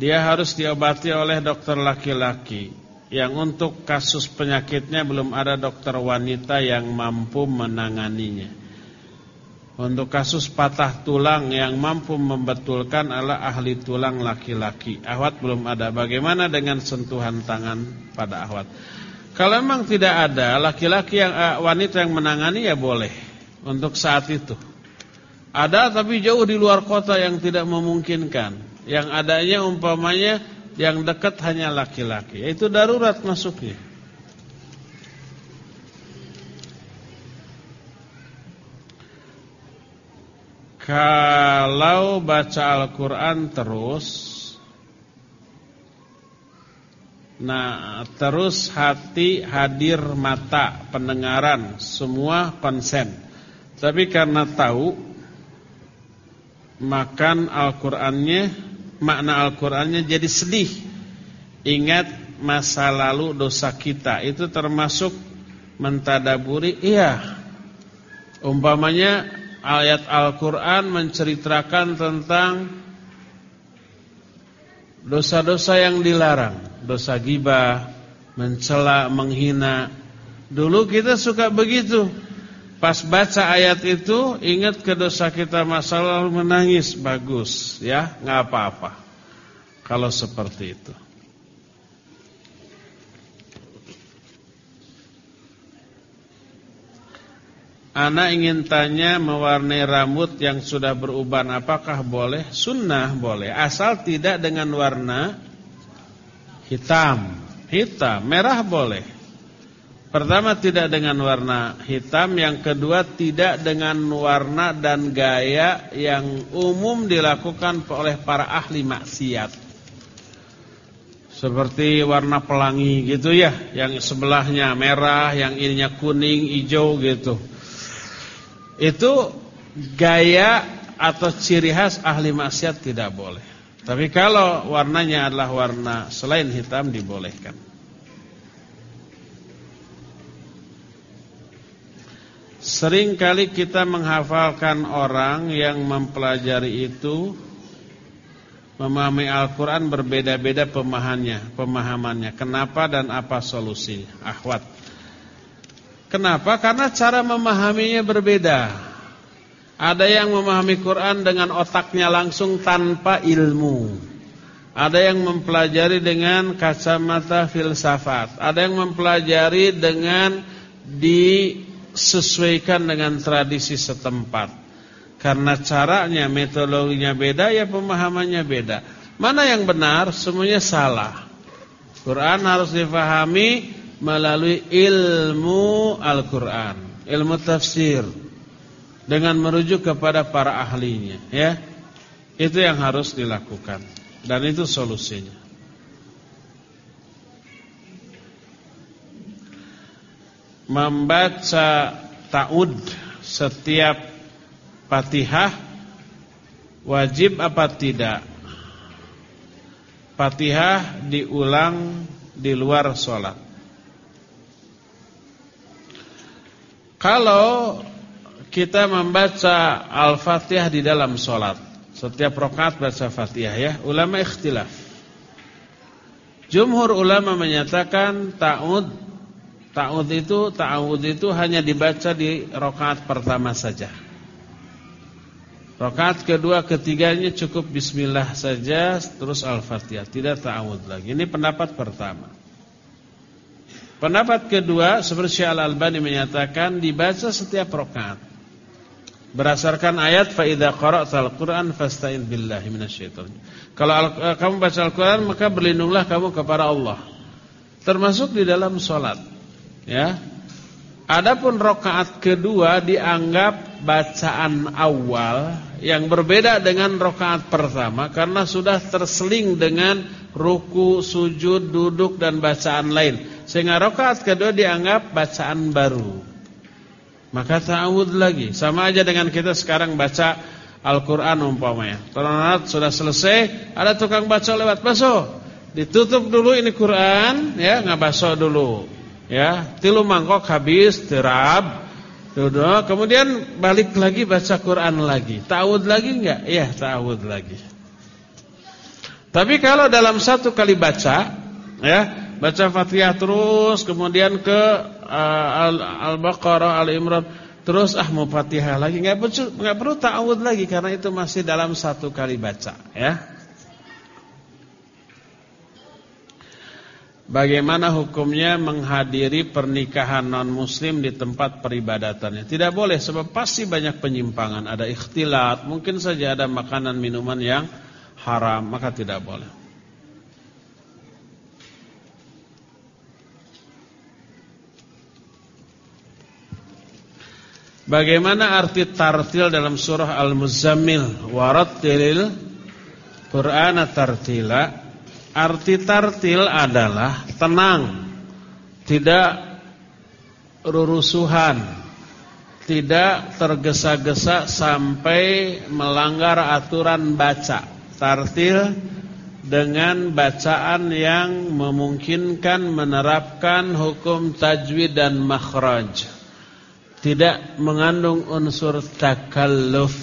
Dia harus diobati oleh dokter laki-laki Yang untuk kasus penyakitnya belum ada dokter wanita yang mampu menanganinya Untuk kasus patah tulang yang mampu membetulkan adalah ahli tulang laki-laki Ahwat belum ada Bagaimana dengan sentuhan tangan pada ahwat kalau memang tidak ada laki-laki yang uh, wanita yang menangani ya boleh untuk saat itu. Ada tapi jauh di luar kota yang tidak memungkinkan. Yang adanya umpamanya yang dekat hanya laki-laki. Itu darurat masuknya. Kalau baca Al-Quran terus Nah, terus hati hadir mata pendengaran semua konsen. Tapi karena tahu makan Al-Qur'annya, makna Al-Qur'annya jadi sedih. Ingat masa lalu dosa kita itu termasuk mentadaburi iya. Umpamanya ayat Al-Qur'an menceritakan tentang dosa-dosa yang dilarang dosa gibah, mencela, menghina. Dulu kita suka begitu. Pas baca ayat itu ingat ke dosa kita masa lalu menangis bagus ya, nggak apa-apa. Kalau seperti itu. Anak ingin tanya mewarnai rambut yang sudah beruban apakah boleh? Sunnah boleh asal tidak dengan warna hitam, hitam, merah boleh. Pertama tidak dengan warna hitam, yang kedua tidak dengan warna dan gaya yang umum dilakukan oleh para ahli maksiat. Seperti warna pelangi gitu ya, yang sebelahnya merah, yang ininya kuning, hijau gitu. Itu gaya atau ciri khas ahli maksiat tidak boleh. Tapi kalau warnanya adalah warna selain hitam dibolehkan. Sering kali kita menghafalkan orang yang mempelajari itu memahami Al-Quran berbeda-beda pemahamannya, pemahamannya. Kenapa dan apa solusi? Ahwat. Kenapa? Karena cara memahaminya berbeda. Ada yang memahami Quran dengan otaknya langsung tanpa ilmu. Ada yang mempelajari dengan kacamata filsafat. Ada yang mempelajari dengan disesuaikan dengan tradisi setempat. Karena caranya, metodologinya beda, ya pemahamannya beda. Mana yang benar? Semuanya salah. Quran harus difahami melalui ilmu Al-Quran. Ilmu tafsir dengan merujuk kepada para ahlinya ya. Itu yang harus dilakukan dan itu solusinya. Membaca ta'ud setiap Fatihah wajib apa tidak? Fatihah diulang di luar sholat kalau kita membaca Al-Fatihah di dalam sholat. Setiap rokat baca Fatihah ya. Ulama ikhtilaf. Jumhur ulama menyatakan ta'ud ta'ud itu ta'ud itu hanya dibaca di rokat pertama saja. Rokat kedua ketiganya cukup bismillah saja terus Al-Fatihah, tidak ta'ud lagi. Ini pendapat pertama. Pendapat kedua seperti Syekh Al-Albani menyatakan dibaca setiap rokat. Berdasarkan ayat fa idza qara'tal Qur'an fasta'in billahi minasyaitonir. Kalau al, eh, kamu baca Al-Qur'an maka berlindunglah kamu kepada Allah. termasuk di dalam sholat. Ya, Adapun rokaat kedua dianggap bacaan awal yang berbeda dengan rokaat pertama karena sudah terseling dengan ruku, sujud, duduk dan bacaan lain. Sehingga rokaat kedua dianggap bacaan baru. Maka ta'awud lagi. Sama aja dengan kita sekarang baca Al-Quran umpamanya. Terlalu sudah selesai, ada tukang baca lewat baso. Ditutup dulu ini Quran, ya nggak baso dulu ya tilu mangkok habis terab duduk kemudian balik lagi baca Quran lagi ta'awud lagi enggak ya ta'awud lagi tapi kalau dalam satu kali baca ya baca Fatihah terus kemudian ke uh, Al-Baqarah Al-Imran terus ah mau Fatihah lagi enggak perlu enggak perlu ta'awud lagi karena itu masih dalam satu kali baca ya Bagaimana hukumnya menghadiri pernikahan non-muslim di tempat peribadatannya? Tidak boleh sebab pasti banyak penyimpangan, ada ikhtilat, mungkin saja ada makanan minuman yang haram, maka tidak boleh. Bagaimana arti tartil dalam surah Al-Muzammil? Warattilil Qur'ana tartila Arti tartil adalah tenang, tidak rurusuhan, tidak tergesa-gesa sampai melanggar aturan baca. Tartil dengan bacaan yang memungkinkan menerapkan hukum tajwid dan makhraj. Tidak mengandung unsur takalluf.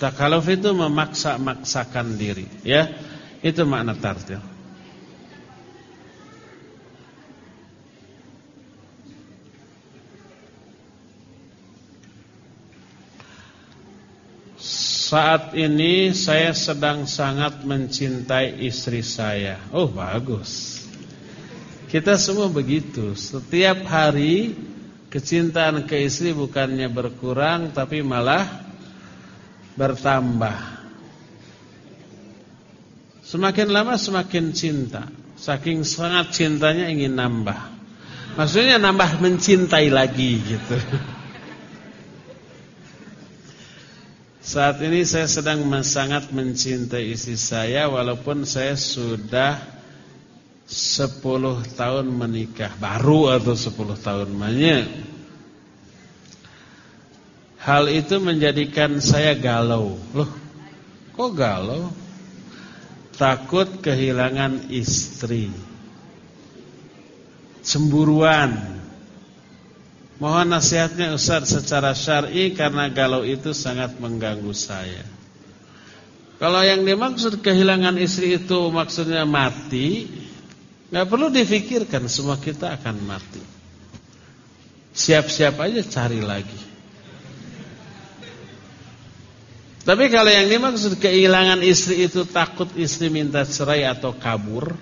Takalluf itu memaksa-maksakan diri, ya. Itu makna tartil. Saat ini saya sedang sangat mencintai istri saya. Oh bagus. Kita semua begitu. Setiap hari kecintaan ke istri bukannya berkurang tapi malah bertambah. Semakin lama semakin cinta. Saking sangat cintanya ingin nambah. Maksudnya nambah mencintai lagi gitu. Saat ini saya sedang sangat mencintai istri saya walaupun saya sudah 10 tahun menikah, baru atau 10 tahun banyak. Hal itu menjadikan saya galau. Loh, kok galau? Takut kehilangan istri. Cemburuan Mohon nasihatnya Ustaz secara syar'i karena galau itu sangat mengganggu saya. Kalau yang dimaksud kehilangan istri itu maksudnya mati, nggak perlu difikirkan semua kita akan mati. Siap-siap aja cari lagi. Tapi kalau yang dimaksud kehilangan istri itu takut istri minta cerai atau kabur,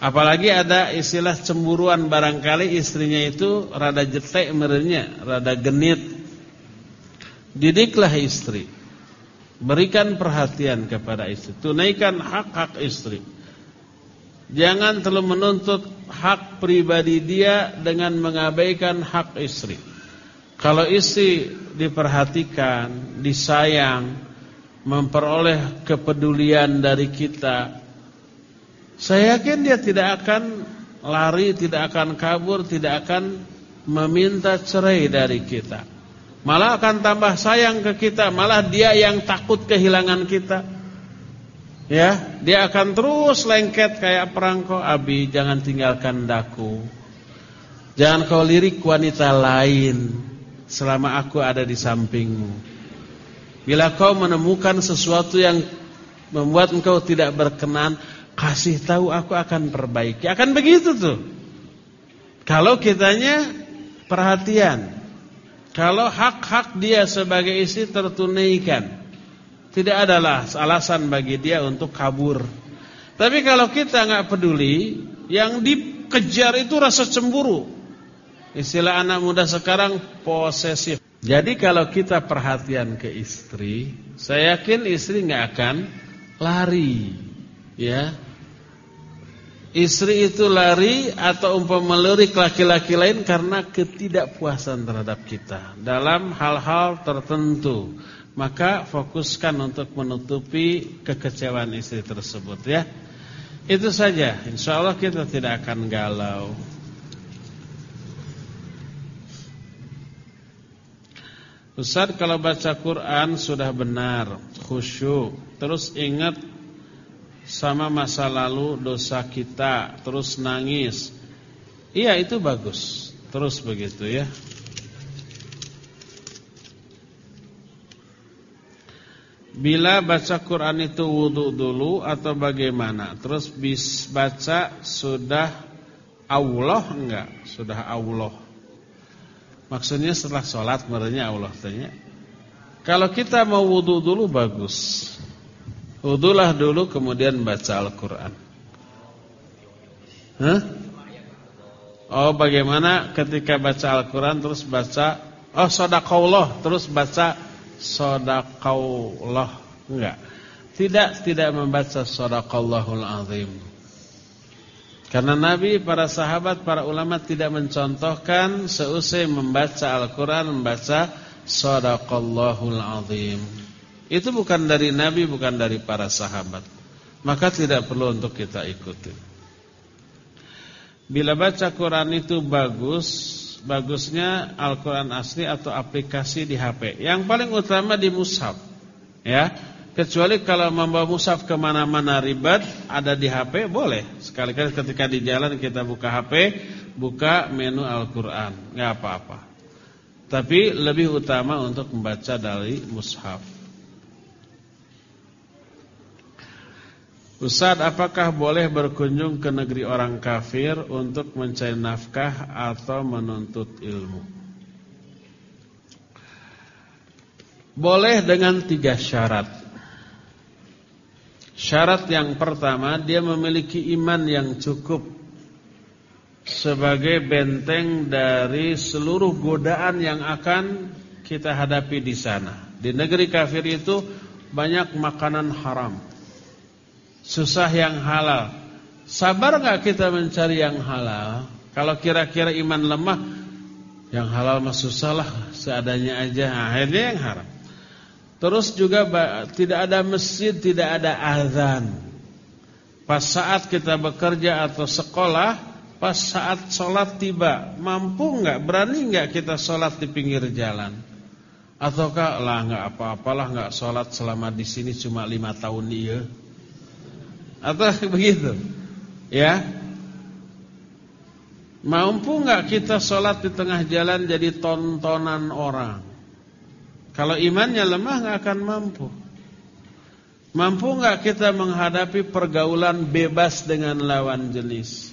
Apalagi ada istilah cemburuan barangkali istrinya itu rada jetek merenya, rada genit. Didiklah istri. Berikan perhatian kepada istri. Tunaikan hak-hak istri. Jangan terlalu menuntut hak pribadi dia dengan mengabaikan hak istri. Kalau istri diperhatikan, disayang, memperoleh kepedulian dari kita, saya yakin dia tidak akan lari, tidak akan kabur, tidak akan meminta cerai dari kita. Malah akan tambah sayang ke kita, malah dia yang takut kehilangan kita. Ya, dia akan terus lengket kayak perangko Abi, jangan tinggalkan daku. Jangan kau lirik wanita lain selama aku ada di sampingmu. Bila kau menemukan sesuatu yang membuat engkau tidak berkenan, kasih tahu aku akan perbaiki. Akan begitu tuh. Kalau kitanya perhatian. Kalau hak-hak dia sebagai istri tertunaikan. Tidak adalah alasan bagi dia untuk kabur. Tapi kalau kita nggak peduli, yang dikejar itu rasa cemburu. Istilah anak muda sekarang posesif. Jadi kalau kita perhatian ke istri, saya yakin istri nggak akan lari, ya Istri itu lari atau umpama melirik laki-laki lain karena ketidakpuasan terhadap kita dalam hal-hal tertentu. Maka fokuskan untuk menutupi kekecewaan istri tersebut ya. Itu saja. Insya Allah kita tidak akan galau. Ustaz kalau baca Quran sudah benar, khusyuk, terus ingat sama masa lalu dosa kita terus nangis. Iya itu bagus. Terus begitu ya. Bila baca Quran itu wudhu dulu atau bagaimana? Terus bis baca sudah Allah enggak? Sudah Allah. Maksudnya setelah sholat merenya Allah tanya. Kalau kita mau wudhu dulu bagus. Wudulah dulu kemudian baca Al-Quran Hah? Oh bagaimana ketika baca Al-Quran terus baca Oh sodakallah terus baca sodakallah Enggak Tidak tidak membaca sodakallahul azim Karena Nabi, para sahabat, para ulama tidak mencontohkan Seusai membaca Al-Quran Membaca sodakallahul azim itu bukan dari Nabi, bukan dari para sahabat. Maka tidak perlu untuk kita ikuti. Bila baca Quran itu bagus, bagusnya Al-Quran asli atau aplikasi di HP. Yang paling utama di mushaf. Ya, kecuali kalau membawa mushaf ke mana-mana ribet, ada di HP boleh. Sekali-kali ketika di jalan kita buka HP, buka menu Al-Quran, nggak apa-apa. Tapi lebih utama untuk membaca dari mushaf. Ustaz, apakah boleh berkunjung ke negeri orang kafir untuk mencari nafkah atau menuntut ilmu? Boleh dengan tiga syarat. Syarat yang pertama, dia memiliki iman yang cukup sebagai benteng dari seluruh godaan yang akan kita hadapi di sana. Di negeri kafir itu banyak makanan haram susah yang halal. Sabar nggak kita mencari yang halal? Kalau kira-kira iman lemah, yang halal mah susah seadanya aja. Nah, akhirnya yang haram. Terus juga tidak ada masjid, tidak ada azan. Pas saat kita bekerja atau sekolah, pas saat sholat tiba, mampu nggak, berani nggak kita sholat di pinggir jalan? Ataukah lah nggak apa-apalah nggak sholat selama di sini cuma lima tahun iya? Atau begitu Ya Mampu nggak kita sholat di tengah jalan jadi tontonan orang Kalau imannya lemah nggak akan mampu Mampu nggak kita menghadapi pergaulan bebas dengan lawan jenis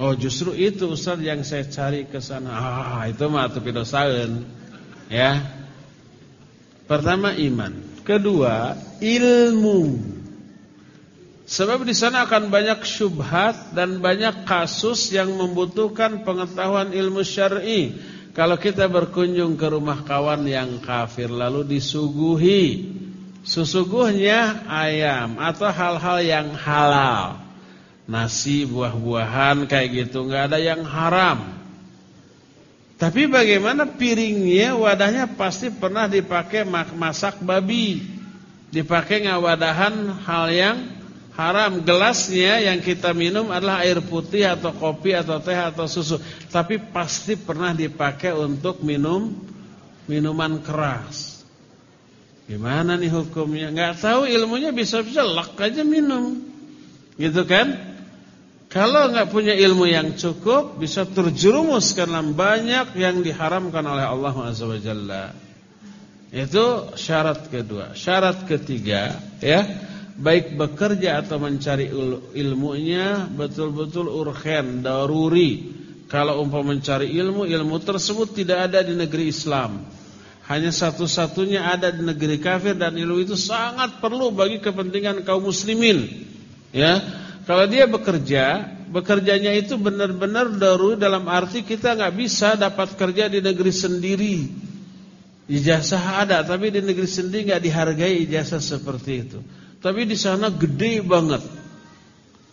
Oh justru itu Ustaz yang saya cari ke sana. Ah itu mah pidosaeun. Ya. Pertama iman, kedua ilmu. Sebab di sana akan banyak syubhat dan banyak kasus yang membutuhkan pengetahuan ilmu syar'i. Kalau kita berkunjung ke rumah kawan yang kafir lalu disuguhi susuguhnya ayam atau hal-hal yang halal. Nasi, buah-buahan kayak gitu, nggak ada yang haram. Tapi bagaimana piringnya, wadahnya pasti pernah dipakai masak babi. Dipakai ngawadahan hal yang haram gelasnya yang kita minum adalah air putih atau kopi atau teh atau susu. Tapi pasti pernah dipakai untuk minum minuman keras. Gimana nih hukumnya? Nggak tahu ilmunya bisa-bisa lak aja minum. Gitu kan? Kalau nggak punya ilmu yang cukup bisa terjerumus karena banyak yang diharamkan oleh Allah Jalla. Itu syarat kedua. Syarat ketiga ya baik bekerja atau mencari ilmunya betul-betul urgen, daruri. Kalau umpam mencari ilmu, ilmu tersebut tidak ada di negeri Islam. Hanya satu-satunya ada di negeri kafir dan ilmu itu sangat perlu bagi kepentingan kaum muslimin. Ya. Kalau dia bekerja, bekerjanya itu benar-benar daruri dalam arti kita nggak bisa dapat kerja di negeri sendiri. Ijazah ada, tapi di negeri sendiri nggak dihargai ijazah seperti itu. Tapi di sana gede banget.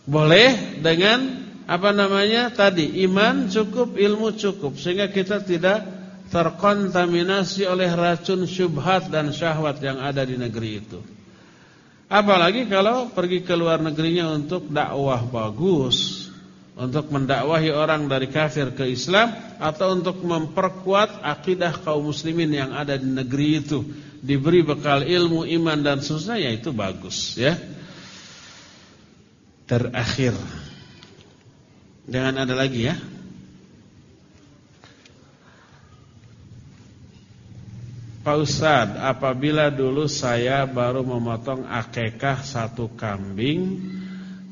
Boleh dengan apa namanya tadi iman cukup, ilmu cukup sehingga kita tidak terkontaminasi oleh racun syubhat dan syahwat yang ada di negeri itu. Apalagi kalau pergi ke luar negerinya untuk dakwah bagus, untuk mendakwahi orang dari kafir ke Islam atau untuk memperkuat akidah kaum muslimin yang ada di negeri itu, diberi bekal ilmu, iman dan seterusnya ya itu bagus ya. Terakhir. Jangan ada lagi ya. Pak Ustadz, apabila dulu saya baru memotong akekah satu kambing,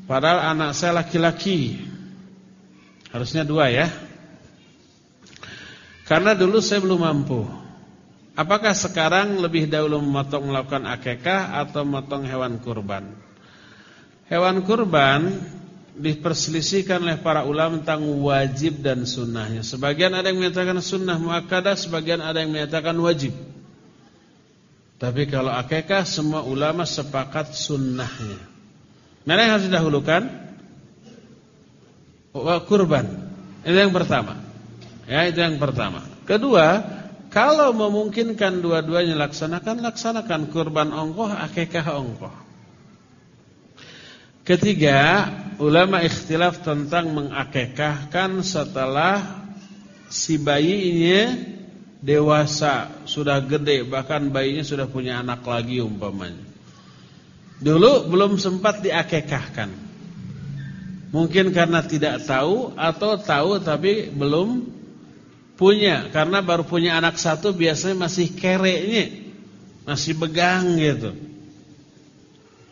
padahal anak saya laki-laki, harusnya dua ya. Karena dulu saya belum mampu. Apakah sekarang lebih dahulu memotong melakukan akekah atau memotong hewan kurban? Hewan kurban diperselisihkan oleh para ulama tentang wajib dan sunnahnya. Sebagian ada yang menyatakan sunnah muakkadah, sebagian ada yang menyatakan wajib. Tapi kalau akekah semua ulama sepakat sunnahnya. Mana yang harus didahulukan? Kurban. Itu yang pertama. Ya, itu yang pertama. Kedua, kalau memungkinkan dua-duanya laksanakan, laksanakan kurban ongkoh, akekah ongkoh. Ketiga, ulama ikhtilaf tentang mengakekahkan setelah si bayinya dewasa, sudah gede, bahkan bayinya sudah punya anak lagi umpamanya. Dulu belum sempat diakekahkan. Mungkin karena tidak tahu atau tahu tapi belum punya. Karena baru punya anak satu biasanya masih kereknya, masih begang gitu.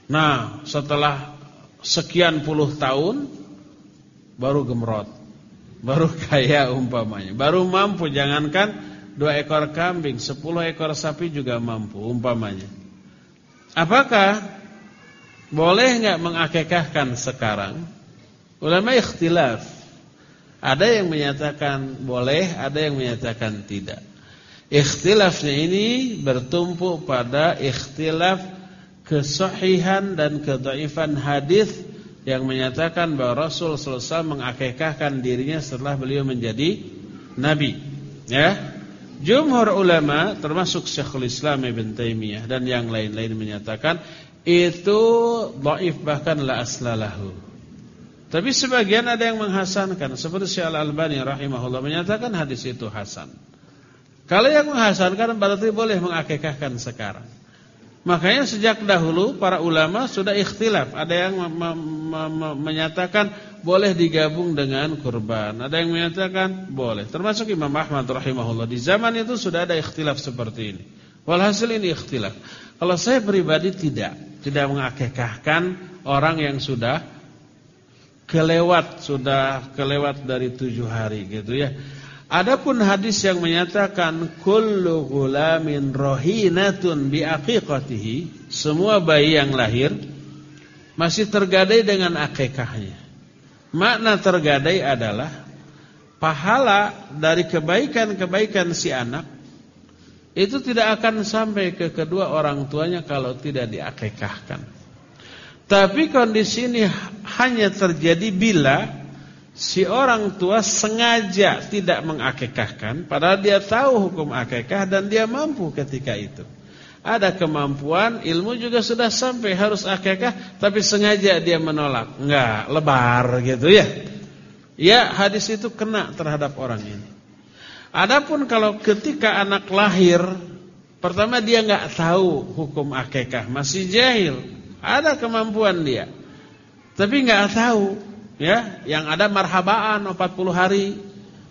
Nah, setelah sekian puluh tahun baru gemrot, baru kaya umpamanya, baru mampu jangankan dua ekor kambing, sepuluh ekor sapi juga mampu umpamanya. Apakah boleh nggak mengakekahkan sekarang? Ulama ikhtilaf. Ada yang menyatakan boleh, ada yang menyatakan tidak. Ikhtilafnya ini bertumpu pada ikhtilaf kesahihan dan kedaifan hadis yang menyatakan bahwa Rasul selesai mengakekahkan dirinya setelah beliau menjadi nabi. Ya. Jumhur ulama termasuk Syekhul Islam Ibn Taimiyah dan yang lain-lain menyatakan itu dhaif bahkan la aslalahu. Tapi sebagian ada yang menghasankan seperti Syekh Al-Albani rahimahullah menyatakan hadis itu hasan. Kalau yang menghasankan berarti boleh mengakikahkan sekarang. Makanya sejak dahulu para ulama sudah ikhtilaf. Ada yang menyatakan boleh digabung dengan kurban. Ada yang menyatakan boleh. Termasuk Imam Ahmad rahimahullah. Di zaman itu sudah ada ikhtilaf seperti ini. Walhasil ini ikhtilaf. Kalau saya pribadi tidak. Tidak mengakikahkan orang yang sudah kelewat. Sudah kelewat dari tujuh hari gitu ya. Adapun hadis yang menyatakan kullu ghulamin rohinatun bi aqiqatihi, semua bayi yang lahir masih tergadai dengan akikahnya. Makna tergadai adalah pahala dari kebaikan-kebaikan si anak itu tidak akan sampai ke kedua orang tuanya kalau tidak diakikahkan. Tapi kondisi ini hanya terjadi bila si orang tua sengaja tidak mengakekahkan padahal dia tahu hukum akekah dan dia mampu ketika itu. Ada kemampuan, ilmu juga sudah sampai harus akekah tapi sengaja dia menolak. Enggak, lebar gitu ya. Ya, hadis itu kena terhadap orang ini. Adapun kalau ketika anak lahir pertama dia enggak tahu hukum akekah, masih jahil. Ada kemampuan dia. Tapi enggak tahu ya. Yang ada marhabaan 40 hari.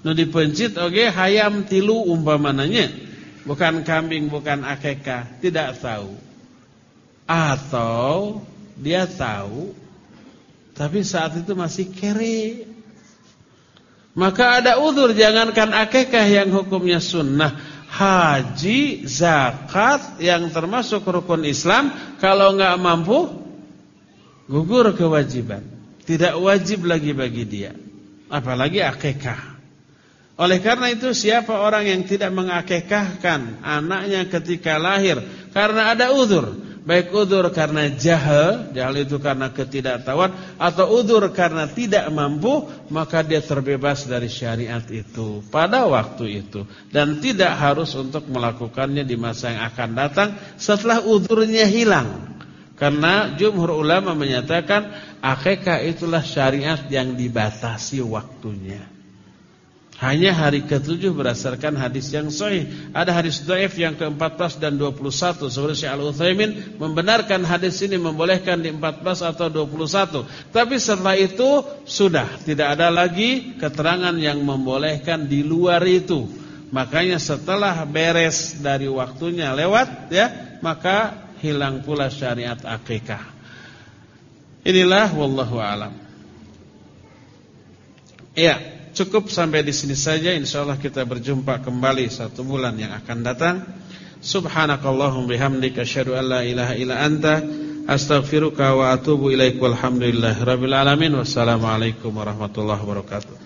Nu dipencit oke okay, hayam tilu umpamananya bukan kambing bukan akekah tidak tahu. Atau dia tahu tapi saat itu masih kere. Maka ada udur jangankan akekah yang hukumnya sunnah. Haji zakat yang termasuk rukun Islam kalau nggak mampu gugur kewajiban tidak wajib lagi bagi dia. Apalagi akekah. Oleh karena itu siapa orang yang tidak mengakekahkan anaknya ketika lahir karena ada uzur, baik udur karena jahil, jahil itu karena ketidaktahuan atau udur karena tidak mampu, maka dia terbebas dari syariat itu pada waktu itu dan tidak harus untuk melakukannya di masa yang akan datang setelah udurnya hilang. Karena jumhur ulama menyatakan akikah itulah syariat yang dibatasi waktunya. Hanya hari ketujuh berdasarkan hadis yang sahih. Ada hadis dhaif yang ke-14 dan 21 seperti Syekh Al-Utsaimin membenarkan hadis ini membolehkan di 14 atau 21. Tapi setelah itu sudah tidak ada lagi keterangan yang membolehkan di luar itu. Makanya setelah beres dari waktunya lewat ya, maka hilang pula syariat akikah. Inilah wallahu alam. Ya, cukup sampai di sini saja. Insyaallah kita berjumpa kembali satu bulan yang akan datang. Subhanakallahum bihamdika asyhadu an la ilaha illa anta astaghfiruka wa atubu ilaik walhamdulillahi rabbil alamin. Wassalamualaikum warahmatullahi wabarakatuh.